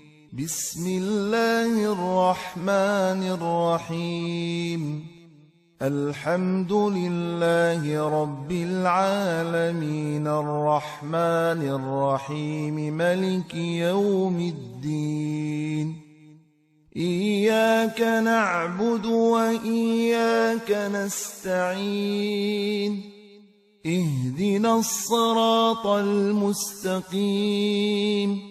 بسم الله الرحمن الرحيم. الحمد لله رب العالمين. الرحمن الرحيم. ملك يوم الدين. إياك نعبد وإياك نستعين. اهدنا الصراط المستقيم.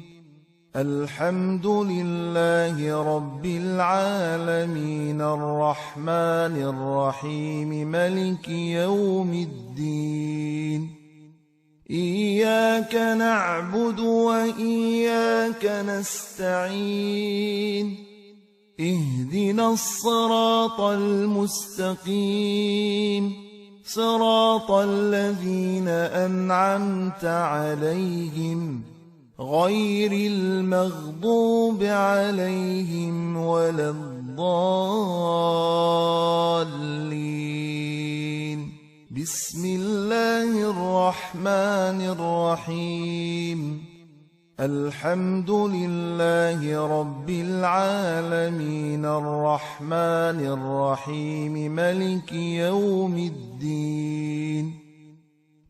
الحمد لله رب العالمين الرحمن الرحيم ملك يوم الدين إياك نعبد وإياك نستعين اهدنا الصراط المستقيم صراط الذين أنعمت عليهم غير المغضوب عليهم ولا الضالين. بسم الله الرحمن الرحيم. الحمد لله رب العالمين. الرحمن الرحيم. ملك يوم الدين.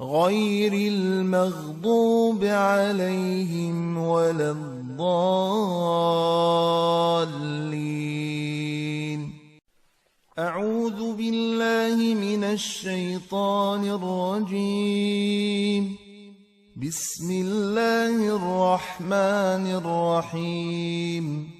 غير المغضوب عليهم ولا الضالين. أعوذ بالله من الشيطان الرجيم. بسم الله الرحمن الرحيم.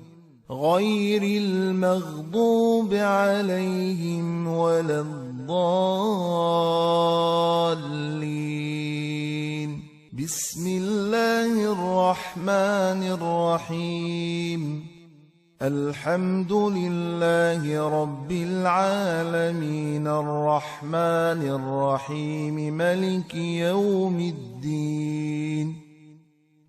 غير المغضوب عليهم ولا الضالين. بسم الله الرحمن الرحيم. الحمد لله رب العالمين. الرحمن الرحيم. ملك يوم الدين.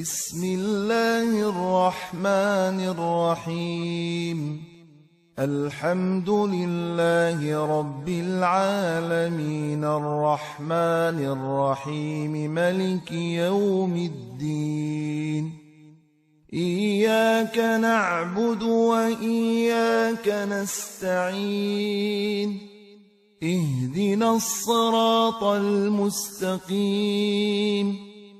بسم الله الرحمن الرحيم. الحمد لله رب العالمين. الرحمن الرحيم. ملك يوم الدين. إياك نعبد وإياك نستعين. اهدنا الصراط المستقيم.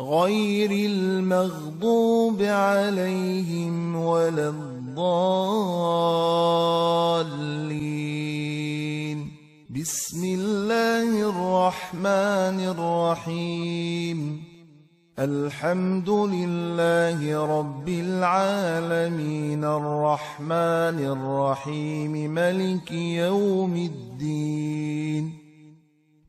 غير المغضوب عليهم ولا الضالين. بسم الله الرحمن الرحيم. الحمد لله رب العالمين. الرحمن الرحيم. ملك يوم الدين.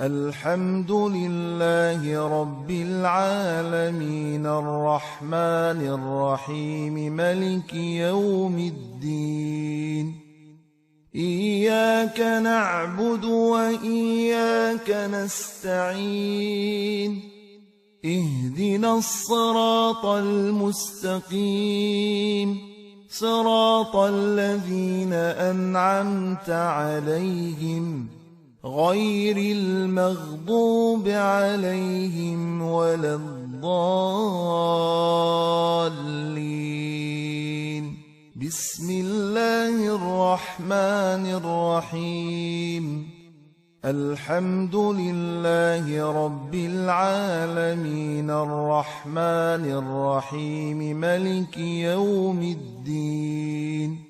الحمد لله رب العالمين الرحمن الرحيم ملك يوم الدين إياك نعبد وإياك نستعين اهدنا الصراط المستقيم صراط الذين أنعمت عليهم غير المغضوب عليهم ولا الضالين. بسم الله الرحمن الرحيم. الحمد لله رب العالمين. الرحمن الرحيم. ملك يوم الدين.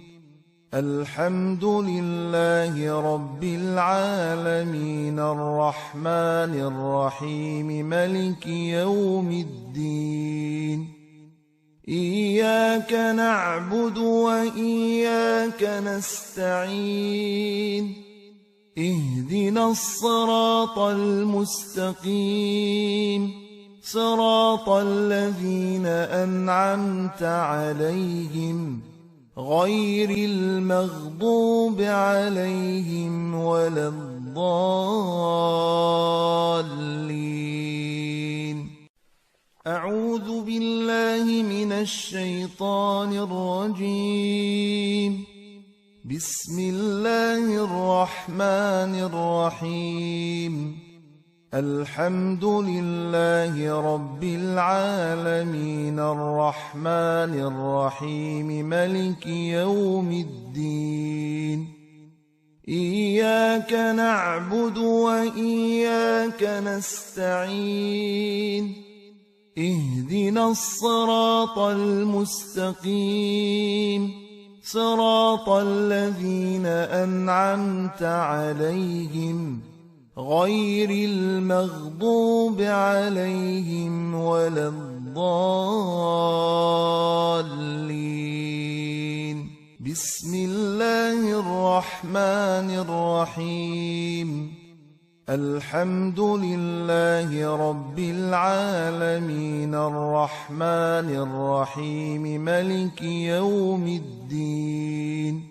الحمد لله رب العالمين الرحمن الرحيم ملك يوم الدين إياك نعبد وإياك نستعين اهدنا الصراط المستقيم صراط الذين أنعمت عليهم غير المغضوب عليهم ولا الضالين. أعوذ بالله من الشيطان الرجيم. بسم الله الرحمن الرحيم. الحمد لله رب العالمين الرحمن الرحيم ملك يوم الدين إياك نعبد وإياك نستعين اهدنا الصراط المستقيم صراط الذين أنعمت عليهم غير المغضوب عليهم ولا الضالين. بسم الله الرحمن الرحيم. الحمد لله رب العالمين. الرحمن الرحيم. ملك يوم الدين.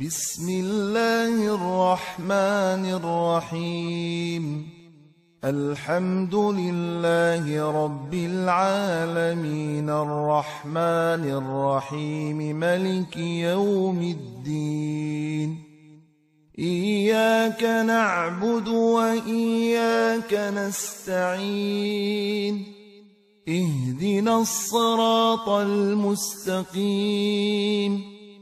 بسم الله الرحمن الرحيم. الحمد لله رب العالمين. الرحمن الرحيم. ملك يوم الدين. إياك نعبد وإياك نستعين. اهدنا الصراط المستقيم.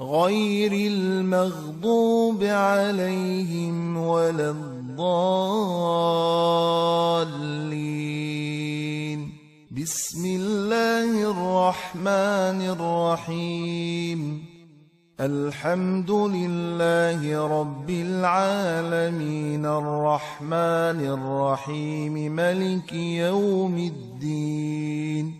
غير المغضوب عليهم ولا الضالين. بسم الله الرحمن الرحيم. الحمد لله رب العالمين. الرحمن الرحيم. ملك يوم الدين.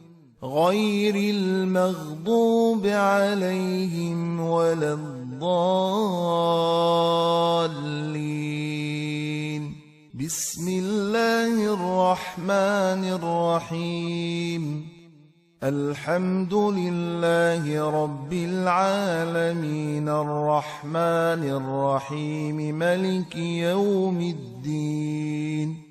غير المغضوب عليهم ولا الضالين. بسم الله الرحمن الرحيم. الحمد لله رب العالمين. الرحمن الرحيم. ملك يوم الدين.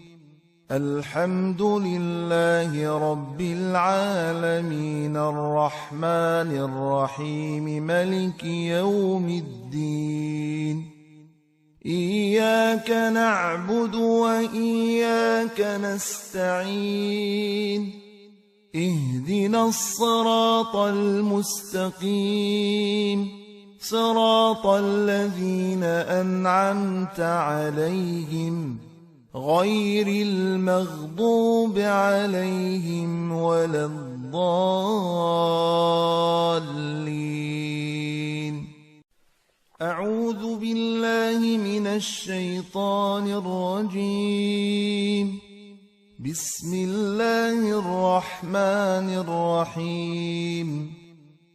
الحمد لله رب العالمين الرحمن الرحيم ملك يوم الدين. إياك نعبد وإياك نستعين. اهدنا الصراط المستقيم. صراط الذين أنعمت عليهم غير المغضوب عليهم ولا الضالين. أعوذ بالله من الشيطان الرجيم. بسم الله الرحمن الرحيم.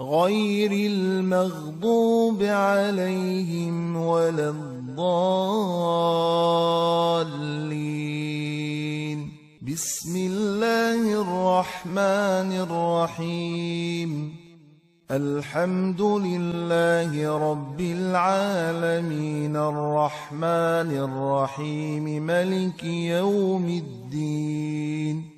غير المغضوب عليهم ولا الضالين. بسم الله الرحمن الرحيم. الحمد لله رب العالمين. الرحمن الرحيم. ملك يوم الدين.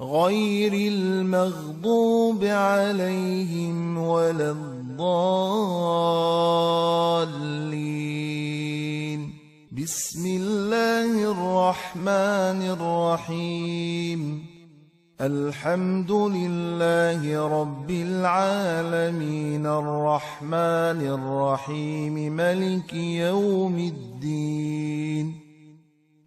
غير المغضوب عليهم ولا الضالين. بسم الله الرحمن الرحيم. الحمد لله رب العالمين. الرحمن الرحيم. ملك يوم الدين.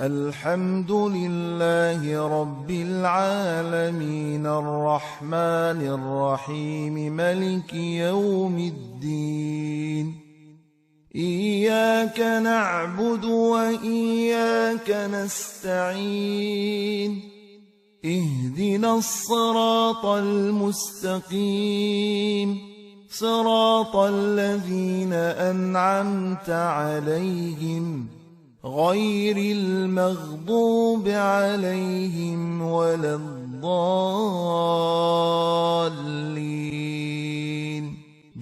الحمد لله رب العالمين الرحمن الرحيم ملك يوم الدين إياك نعبد وإياك نستعين اهدنا الصراط المستقيم صراط الذين أنعمت عليهم غير المغضوب عليهم ولا الضالين.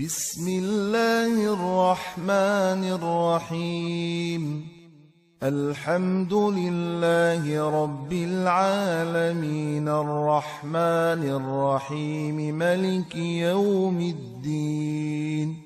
بسم الله الرحمن الرحيم. الحمد لله رب العالمين. الرحمن الرحيم. ملك يوم الدين.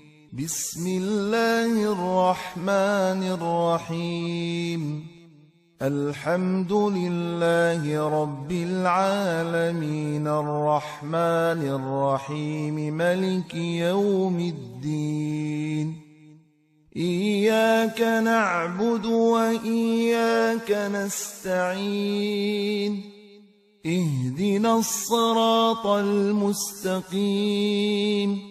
بسم الله الرحمن الرحيم. الحمد لله رب العالمين. الرحمن الرحيم. ملك يوم الدين. إياك نعبد وإياك نستعين. اهدنا الصراط المستقيم.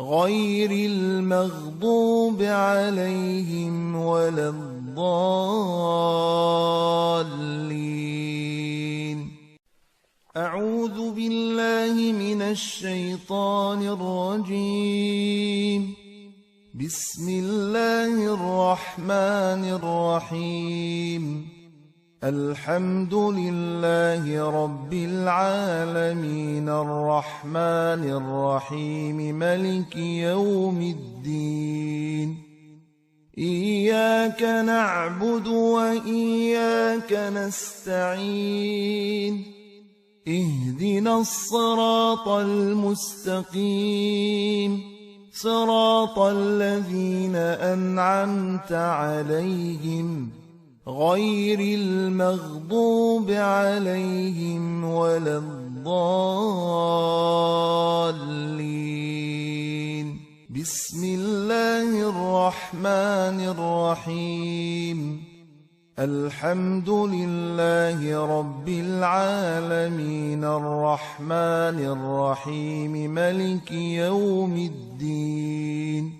غير المغضوب عليهم ولا الضالين. أعوذ بالله من الشيطان الرجيم. بسم الله الرحمن الرحيم. الحمد لله رب العالمين الرحمن الرحيم ملك يوم الدين إياك نعبد وإياك نستعين اهدنا الصراط المستقيم صراط الذين أنعمت عليهم غير المغضوب عليهم ولا الضالين. بسم الله الرحمن الرحيم. الحمد لله رب العالمين. الرحمن الرحيم. ملك يوم الدين.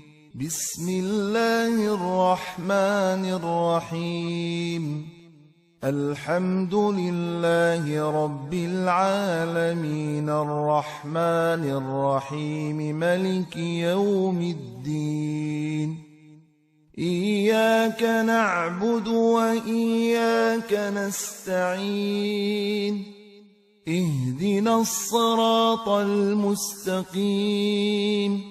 بسم الله الرحمن الرحيم. الحمد لله رب العالمين. الرحمن الرحيم. ملك يوم الدين. إياك نعبد وإياك نستعين. اهدنا الصراط المستقيم.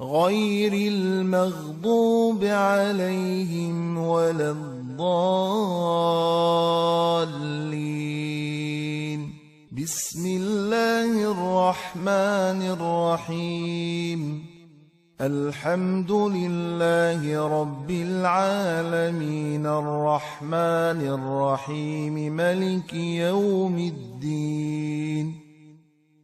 غير المغضوب عليهم ولا الضالين. بسم الله الرحمن الرحيم. الحمد لله رب العالمين. الرحمن الرحيم. ملك يوم الدين.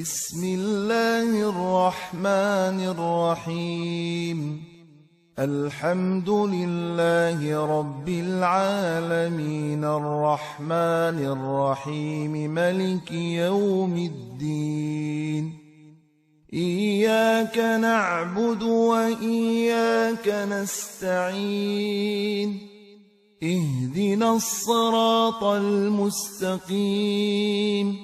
بسم الله الرحمن الرحيم. الحمد لله رب العالمين. الرحمن الرحيم. ملك يوم الدين. إياك نعبد وإياك نستعين. اهدنا الصراط المستقيم.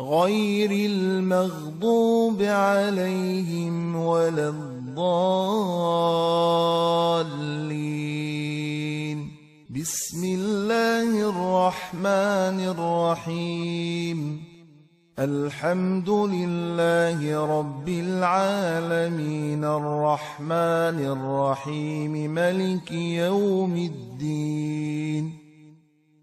غير المغضوب عليهم ولا الضالين. بسم الله الرحمن الرحيم. الحمد لله رب العالمين. الرحمن الرحيم. ملك يوم الدين.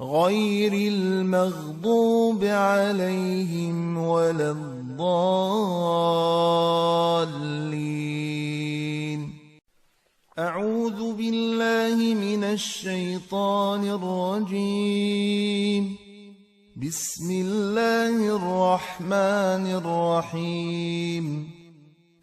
غير المغضوب عليهم ولا الضالين. أعوذ بالله من الشيطان الرجيم. بسم الله الرحمن الرحيم.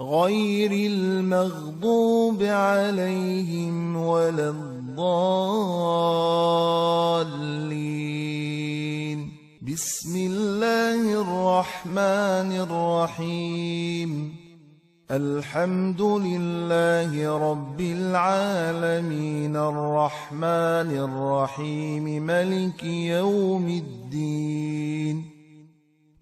غير المغضوب عليهم ولا الضالين. بسم الله الرحمن الرحيم. الحمد لله رب العالمين. الرحمن الرحيم. ملك يوم الدين.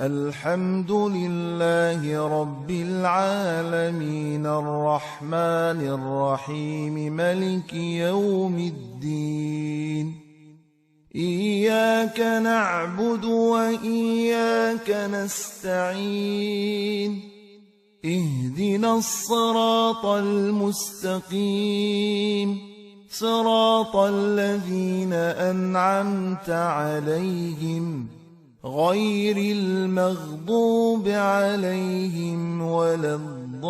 الحمد لله رب العالمين الرحمن الرحيم ملك يوم الدين إياك نعبد وإياك نستعين اهدنا الصراط المستقيم صراط الذين أنعمت عليهم غير المغضوب عليهم ولا الضالين.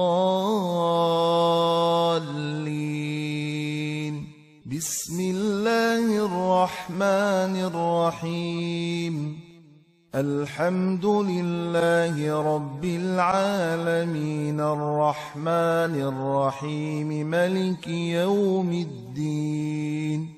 بسم الله الرحمن الرحيم. الحمد لله رب العالمين. الرحمن الرحيم. ملك يوم الدين.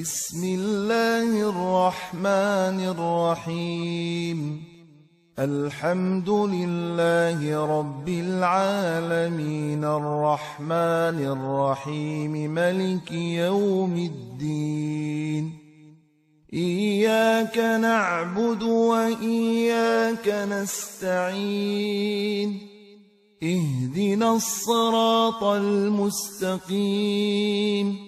بسم الله الرحمن الرحيم. الحمد لله رب العالمين. الرحمن الرحيم. ملك يوم الدين. إياك نعبد وإياك نستعين. اهدنا الصراط المستقيم.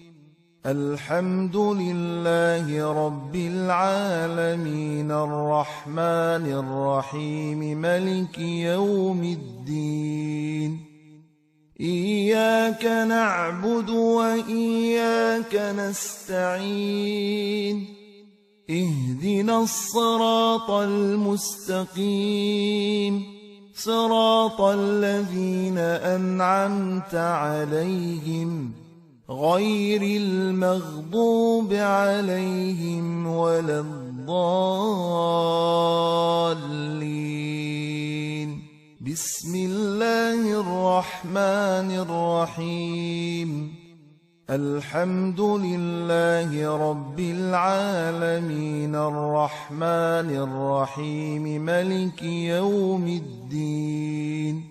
الحمد لله رب العالمين الرحمن الرحيم ملك يوم الدين إياك نعبد وإياك نستعين اهدنا الصراط المستقيم صراط الذين أنعمت عليهم غير المغضوب عليهم ولا الضالين. بسم الله الرحمن الرحيم. الحمد لله رب العالمين. الرحمن الرحيم. ملك يوم الدين.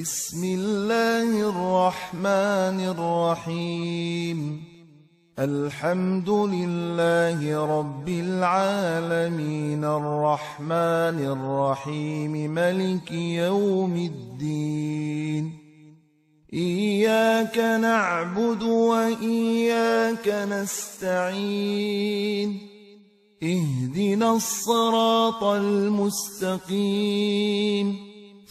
بسم الله الرحمن الرحيم. الحمد لله رب العالمين. الرحمن الرحيم. ملك يوم الدين. إياك نعبد وإياك نستعين. اهدنا الصراط المستقيم.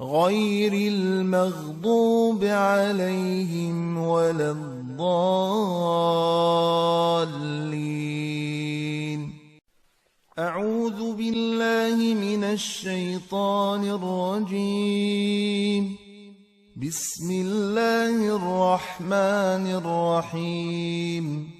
غير المغضوب عليهم ولا الضالين. أعوذ بالله من الشيطان الرجيم. بسم الله الرحمن الرحيم.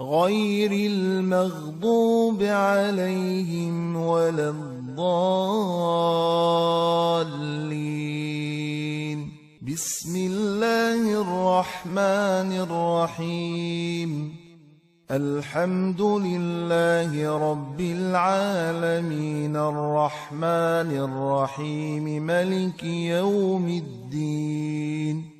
غير المغضوب عليهم ولا الضالين. بسم الله الرحمن الرحيم. الحمد لله رب العالمين. الرحمن الرحيم. ملك يوم الدين.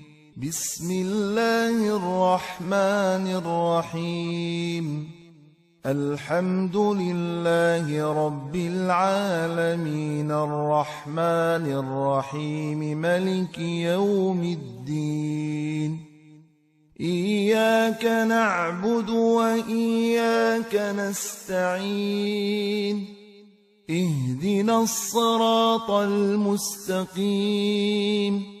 بسم الله الرحمن الرحيم. الحمد لله رب العالمين. الرحمن الرحيم. ملك يوم الدين. إياك نعبد وإياك نستعين. اهدنا الصراط المستقيم.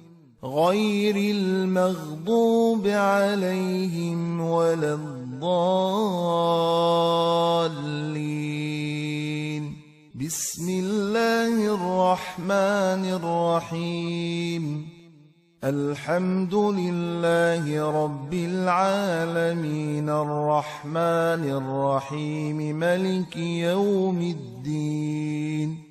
غير المغضوب عليهم ولا الضالين. بسم الله الرحمن الرحيم. الحمد لله رب العالمين. الرحمن الرحيم. ملك يوم الدين.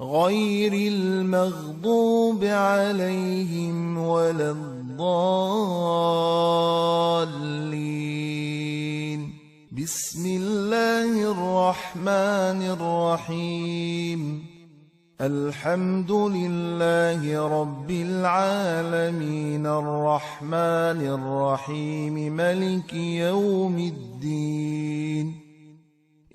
غير المغضوب عليهم ولا الضالين. بسم الله الرحمن الرحيم. الحمد لله رب العالمين. الرحمن الرحيم. ملك يوم الدين.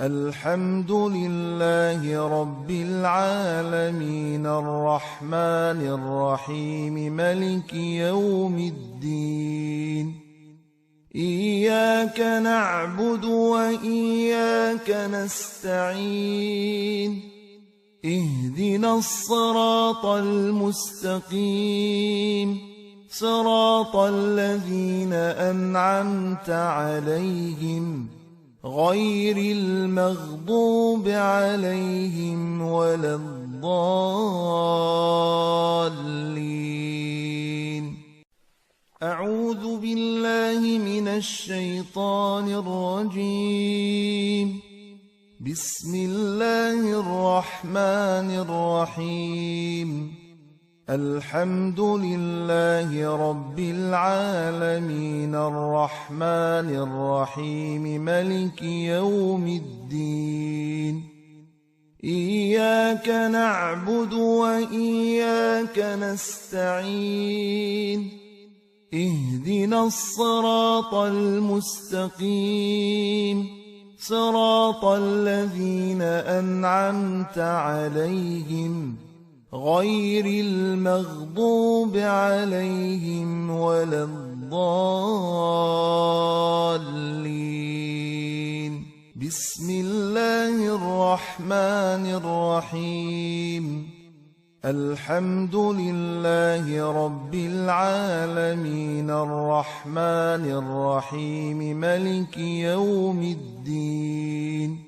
الحمد لله رب العالمين الرحمن الرحيم ملك يوم الدين إياك نعبد وإياك نستعين اهدنا الصراط المستقيم صراط الذين أنعمت عليهم غير المغضوب عليهم ولا الضالين. أعوذ بالله من الشيطان الرجيم. بسم الله الرحمن الرحيم. الحمد لله رب العالمين الرحمن الرحيم ملك يوم الدين إياك نعبد وإياك نستعين اهدنا الصراط المستقيم صراط الذين أنعمت عليهم غير المغضوب عليهم ولا الضالين. بسم الله الرحمن الرحيم. الحمد لله رب العالمين. الرحمن الرحيم. ملك يوم الدين.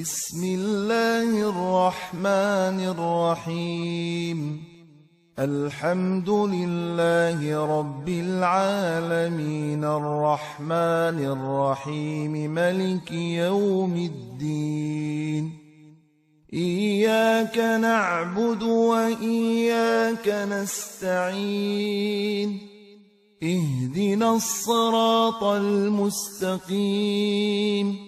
بسم الله الرحمن الرحيم. الحمد لله رب العالمين. الرحمن الرحيم. ملك يوم الدين. إياك نعبد وإياك نستعين. اهدنا الصراط المستقيم.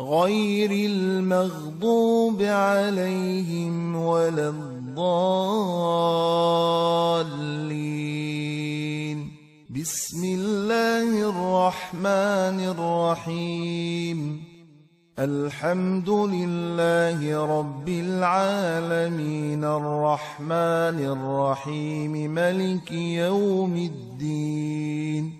غير المغضوب عليهم ولا الضالين. بسم الله الرحمن الرحيم. الحمد لله رب العالمين. الرحمن الرحيم. ملك يوم الدين.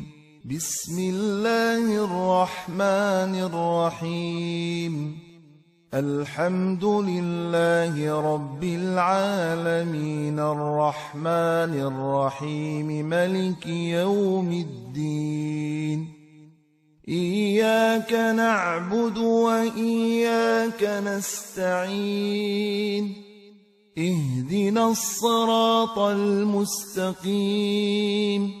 بسم الله الرحمن الرحيم. الحمد لله رب العالمين. الرحمن الرحيم. ملك يوم الدين. إياك نعبد وإياك نستعين. اهدنا الصراط المستقيم.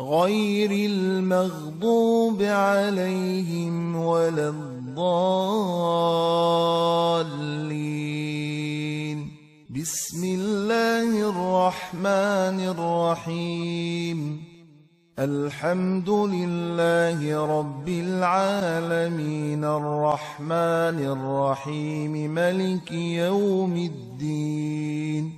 غير المغضوب عليهم ولا الضالين. بسم الله الرحمن الرحيم. الحمد لله رب العالمين. الرحمن الرحيم. ملك يوم الدين.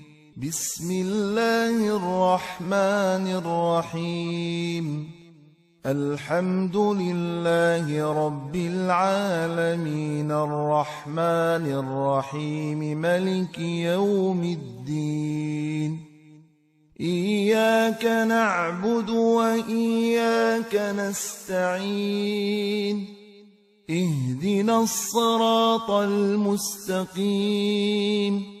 بسم الله الرحمن الرحيم. الحمد لله رب العالمين. الرحمن الرحيم. ملك يوم الدين. إياك نعبد وإياك نستعين. اهدنا الصراط المستقيم.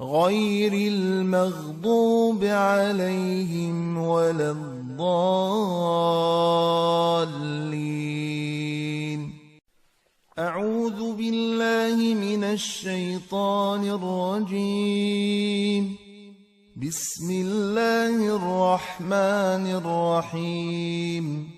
غير المغضوب عليهم ولا الضالين. أعوذ بالله من الشيطان الرجيم. بسم الله الرحمن الرحيم.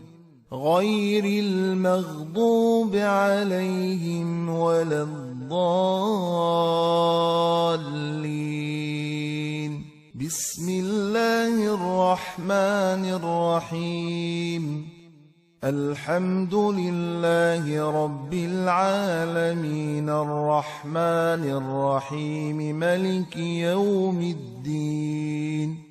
غير المغضوب عليهم ولا الضالين. بسم الله الرحمن الرحيم. الحمد لله رب العالمين. الرحمن الرحيم. ملك يوم الدين.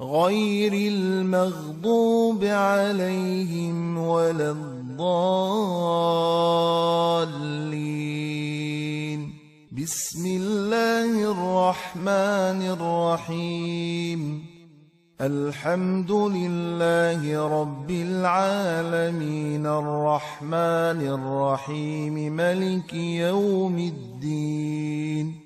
غير المغضوب عليهم ولا الضالين. بسم الله الرحمن الرحيم. الحمد لله رب العالمين. الرحمن الرحيم. ملك يوم الدين.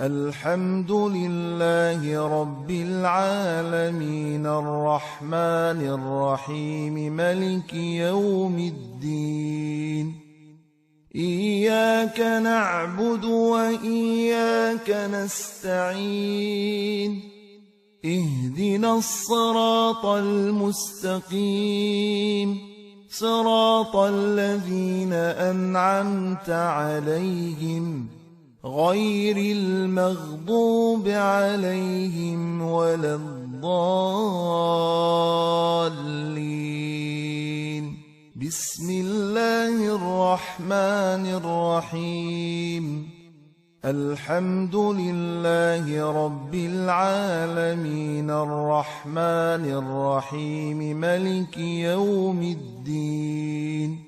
الحمد لله رب العالمين الرحمن الرحيم ملك يوم الدين إياك نعبد وإياك نستعين اهدنا الصراط المستقيم صراط الذين أنعمت عليهم غير المغضوب عليهم ولا الضالين. بسم الله الرحمن الرحيم. الحمد لله رب العالمين. الرحمن الرحيم. ملك يوم الدين.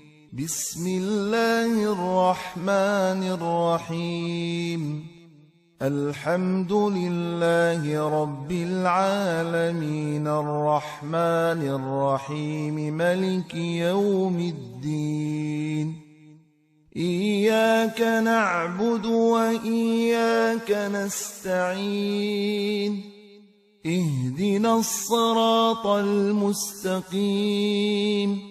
بسم الله الرحمن الرحيم. الحمد لله رب العالمين. الرحمن الرحيم. ملك يوم الدين. إياك نعبد وإياك نستعين. اهدنا الصراط المستقيم.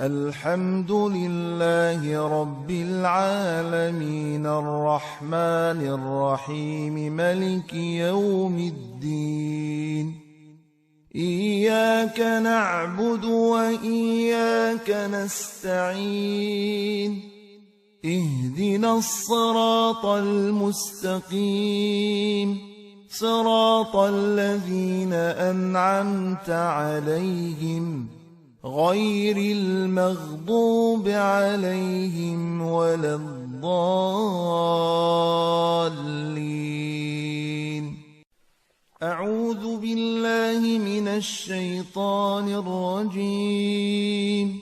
الحمد لله رب العالمين الرحمن الرحيم ملك يوم الدين إياك نعبد وإياك نستعين اهدنا الصراط المستقيم صراط الذين أنعمت عليهم غير المغضوب عليهم ولا الضالين. أعوذ بالله من الشيطان الرجيم.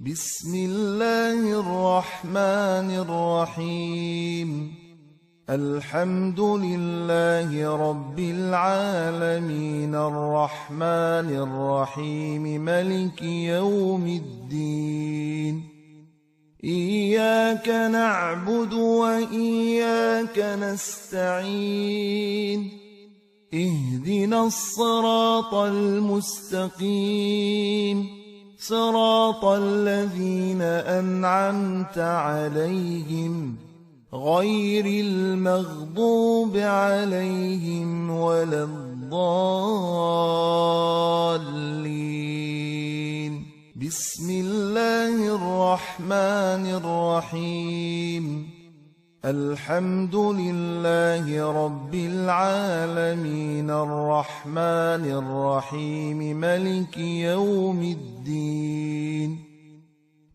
بسم الله الرحمن الرحيم. الحمد لله رب العالمين الرحمن الرحيم ملك يوم الدين إياك نعبد وإياك نستعين اهدنا الصراط المستقيم صراط الذين أنعمت عليهم غير المغضوب عليهم ولا الضالين. بسم الله الرحمن الرحيم. الحمد لله رب العالمين. الرحمن الرحيم. ملك يوم الدين.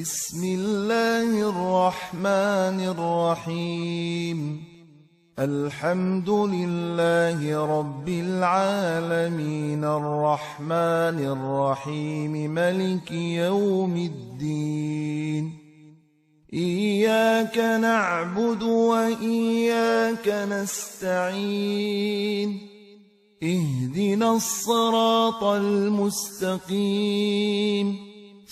بسم الله الرحمن الرحيم. الحمد لله رب العالمين. الرحمن الرحيم. ملك يوم الدين. إياك نعبد وإياك نستعين. اهدنا الصراط المستقيم.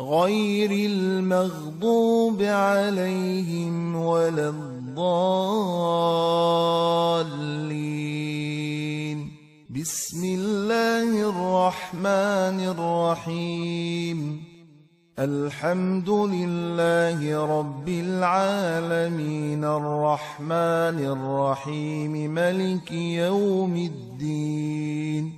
غير المغضوب عليهم ولا الضالين. بسم الله الرحمن الرحيم. الحمد لله رب العالمين. الرحمن الرحيم. ملك يوم الدين.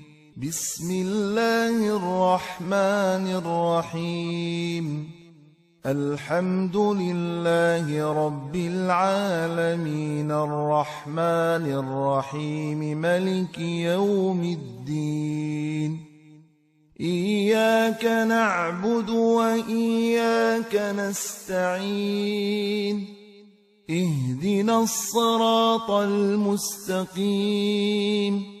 بسم الله الرحمن الرحيم. الحمد لله رب العالمين. الرحمن الرحيم. ملك يوم الدين. إياك نعبد وإياك نستعين. اهدنا الصراط المستقيم.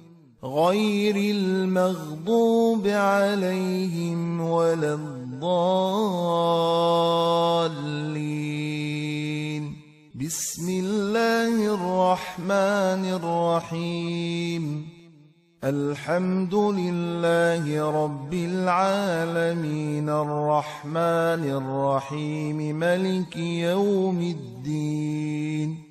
غير المغضوب عليهم ولا الضالين. بسم الله الرحمن الرحيم. الحمد لله رب العالمين. الرحمن الرحيم. ملك يوم الدين.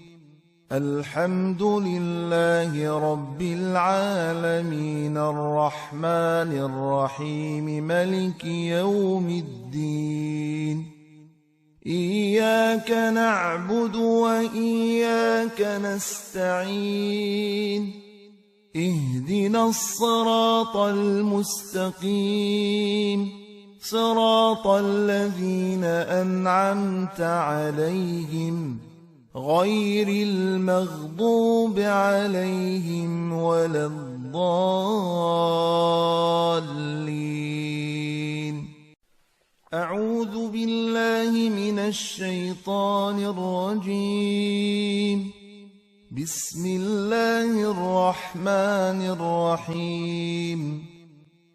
الحمد لله رب العالمين الرحمن الرحيم ملك يوم الدين إياك نعبد وإياك نستعين اهدنا الصراط المستقيم صراط الذين أنعمت عليهم غير المغضوب عليهم ولا الضالين. أعوذ بالله من الشيطان الرجيم. بسم الله الرحمن الرحيم.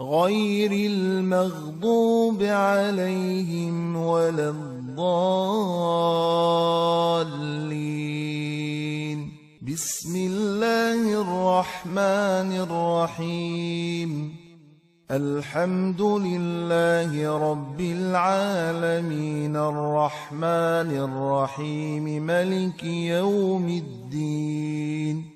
غير المغضوب عليهم ولا الضالين. بسم الله الرحمن الرحيم. الحمد لله رب العالمين. الرحمن الرحيم. ملك يوم الدين.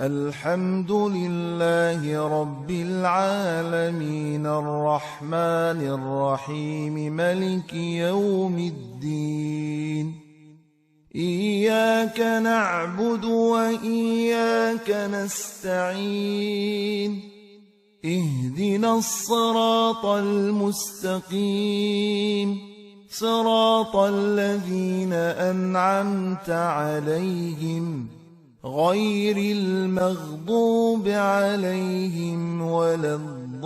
الحمد لله رب العالمين الرحمن الرحيم ملك يوم الدين إياك نعبد وإياك نستعين اهدنا الصراط المستقيم صراط الذين أنعمت عليهم غير المغضوب عليهم ولا الضالين.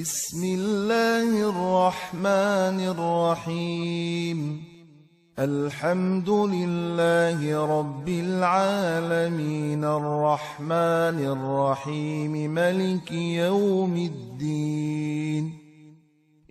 بسم الله الرحمن الرحيم. الحمد لله رب العالمين. الرحمن الرحيم. ملك يوم الدين.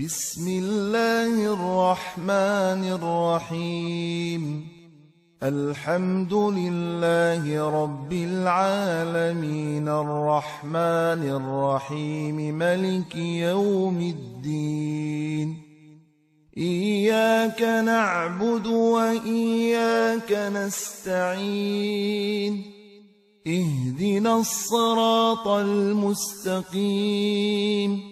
بسم الله الرحمن الرحيم. الحمد لله رب العالمين. الرحمن الرحيم. ملك يوم الدين. إياك نعبد وإياك نستعين. اهدنا الصراط المستقيم.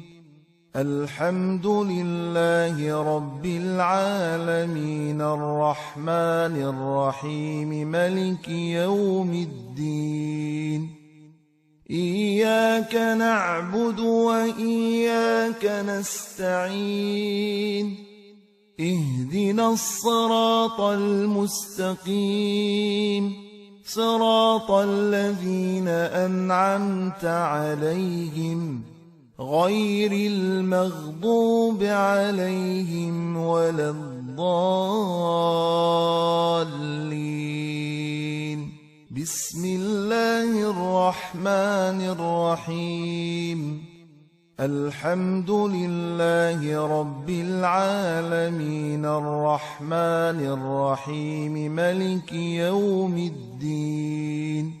الحمد لله رب العالمين الرحمن الرحيم ملك يوم الدين إياك نعبد وإياك نستعين اهدنا الصراط المستقيم صراط الذين أنعمت عليهم غير المغضوب عليهم ولا الضالين. بسم الله الرحمن الرحيم. الحمد لله رب العالمين. الرحمن الرحيم. ملك يوم الدين.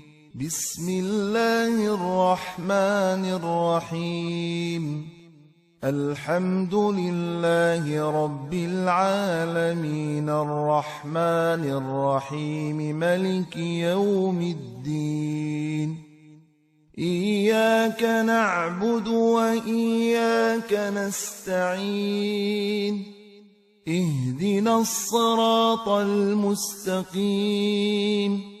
بسم الله الرحمن الرحيم. الحمد لله رب العالمين. الرحمن الرحيم. ملك يوم الدين. إياك نعبد وإياك نستعين. اهدنا الصراط المستقيم.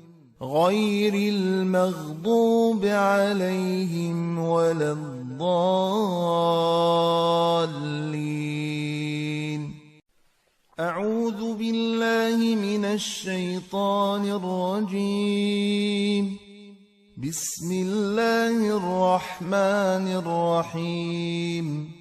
غير المغضوب عليهم ولا الضالين. أعوذ بالله من الشيطان الرجيم. بسم الله الرحمن الرحيم.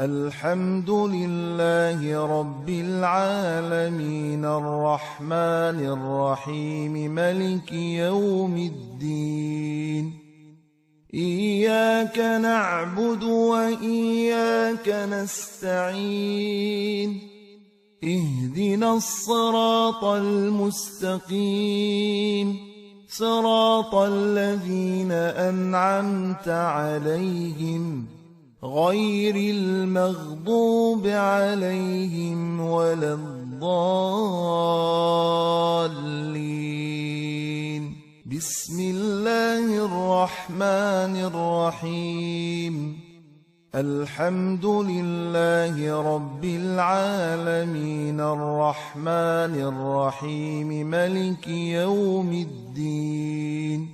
الحمد لله رب العالمين الرحمن الرحيم ملك يوم الدين إياك نعبد وإياك نستعين اهدنا الصراط المستقيم صراط الذين أنعمت عليهم غير المغضوب عليهم ولا الضالين. بسم الله الرحمن الرحيم. الحمد لله رب العالمين. الرحمن الرحيم. ملك يوم الدين.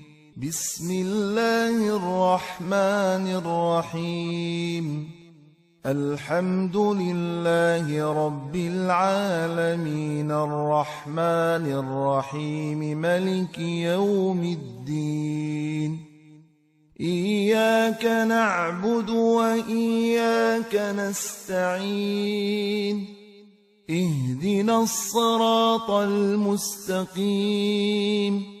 بسم الله الرحمن الرحيم. الحمد لله رب العالمين. الرحمن الرحيم. ملك يوم الدين. إياك نعبد وإياك نستعين. اهدنا الصراط المستقيم.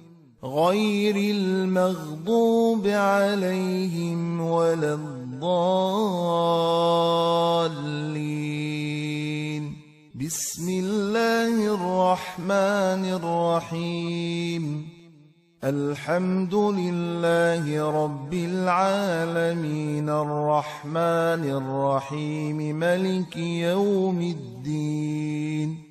غير المغضوب عليهم ولا الضالين. بسم الله الرحمن الرحيم. الحمد لله رب العالمين. الرحمن الرحيم. ملك يوم الدين.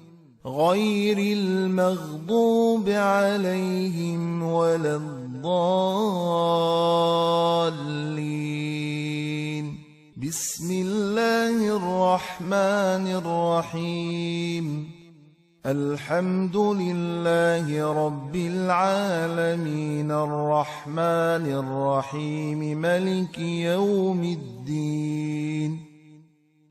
غير المغضوب عليهم ولا الضالين. بسم الله الرحمن الرحيم. الحمد لله رب العالمين. الرحمن الرحيم. ملك يوم الدين.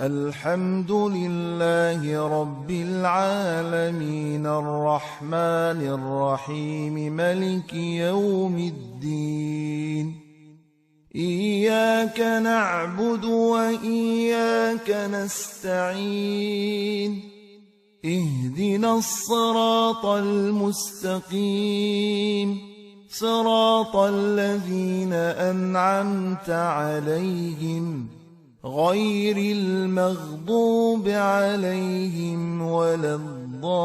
الحمد لله رب العالمين الرحمن الرحيم ملك يوم الدين إياك نعبد وإياك نستعين اهدنا الصراط المستقيم صراط الذين أنعمت عليهم غير المغضوب عليهم ولا الضالين.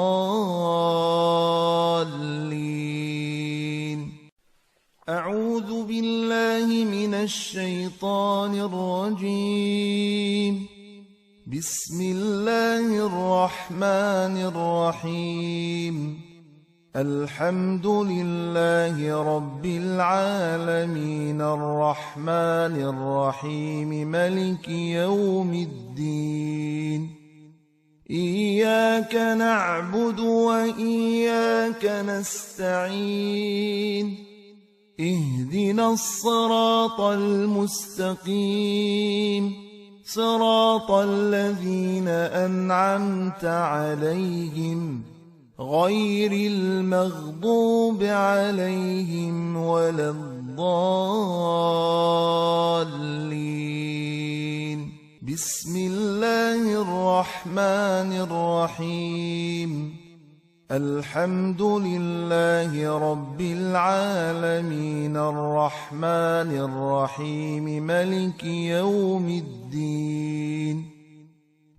أعوذ بالله من الشيطان الرجيم. بسم الله الرحمن الرحيم. الحمد لله رب العالمين الرحمن الرحيم ملك يوم الدين إياك نعبد وإياك نستعين اهدنا الصراط المستقيم صراط الذين أنعمت عليهم غير المغضوب عليهم ولا الضالين. بسم الله الرحمن الرحيم. الحمد لله رب العالمين. الرحمن الرحيم. ملك يوم الدين.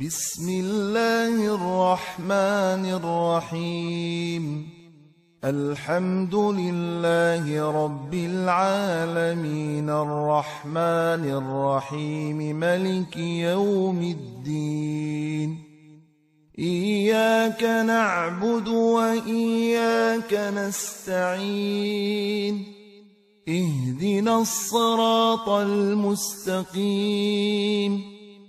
بسم الله الرحمن الرحيم. الحمد لله رب العالمين. الرحمن الرحيم. ملك يوم الدين. إياك نعبد وإياك نستعين. اهدنا الصراط المستقيم.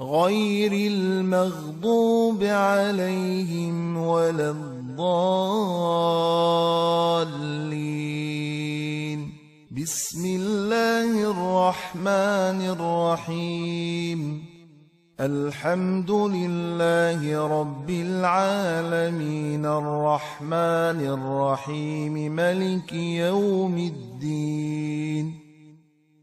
غير المغضوب عليهم ولا الضالين. بسم الله الرحمن الرحيم. الحمد لله رب العالمين. الرحمن الرحيم. ملك يوم الدين.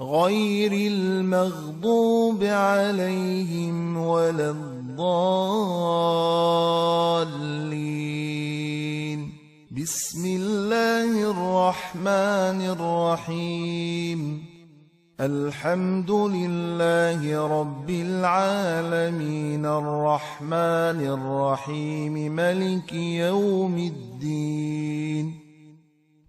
غير المغضوب عليهم ولا الضالين. بسم الله الرحمن الرحيم. الحمد لله رب العالمين. الرحمن الرحيم. ملك يوم الدين.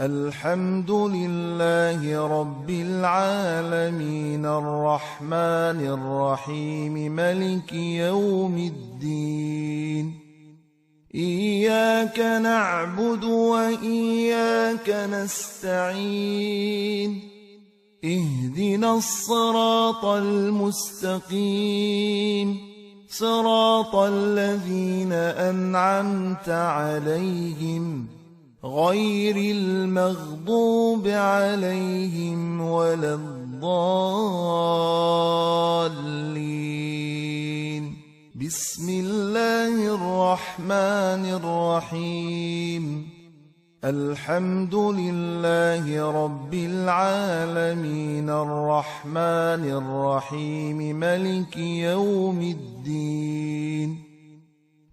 الحمد لله رب العالمين الرحمن الرحيم ملك يوم الدين. إياك نعبد وإياك نستعين. اهدنا الصراط المستقيم. صراط الذين أنعمت عليهم غير المغضوب عليهم ولا الضالين. بسم الله الرحمن الرحيم. الحمد لله رب العالمين. الرحمن الرحيم. ملك يوم الدين.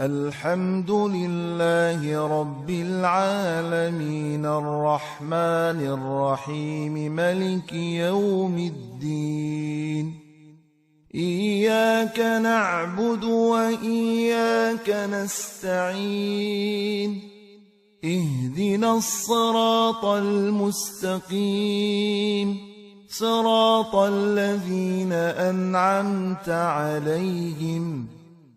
الحمد لله رب العالمين الرحمن الرحيم ملك يوم الدين إياك نعبد وإياك نستعين اهدنا الصراط المستقيم صراط الذين أنعمت عليهم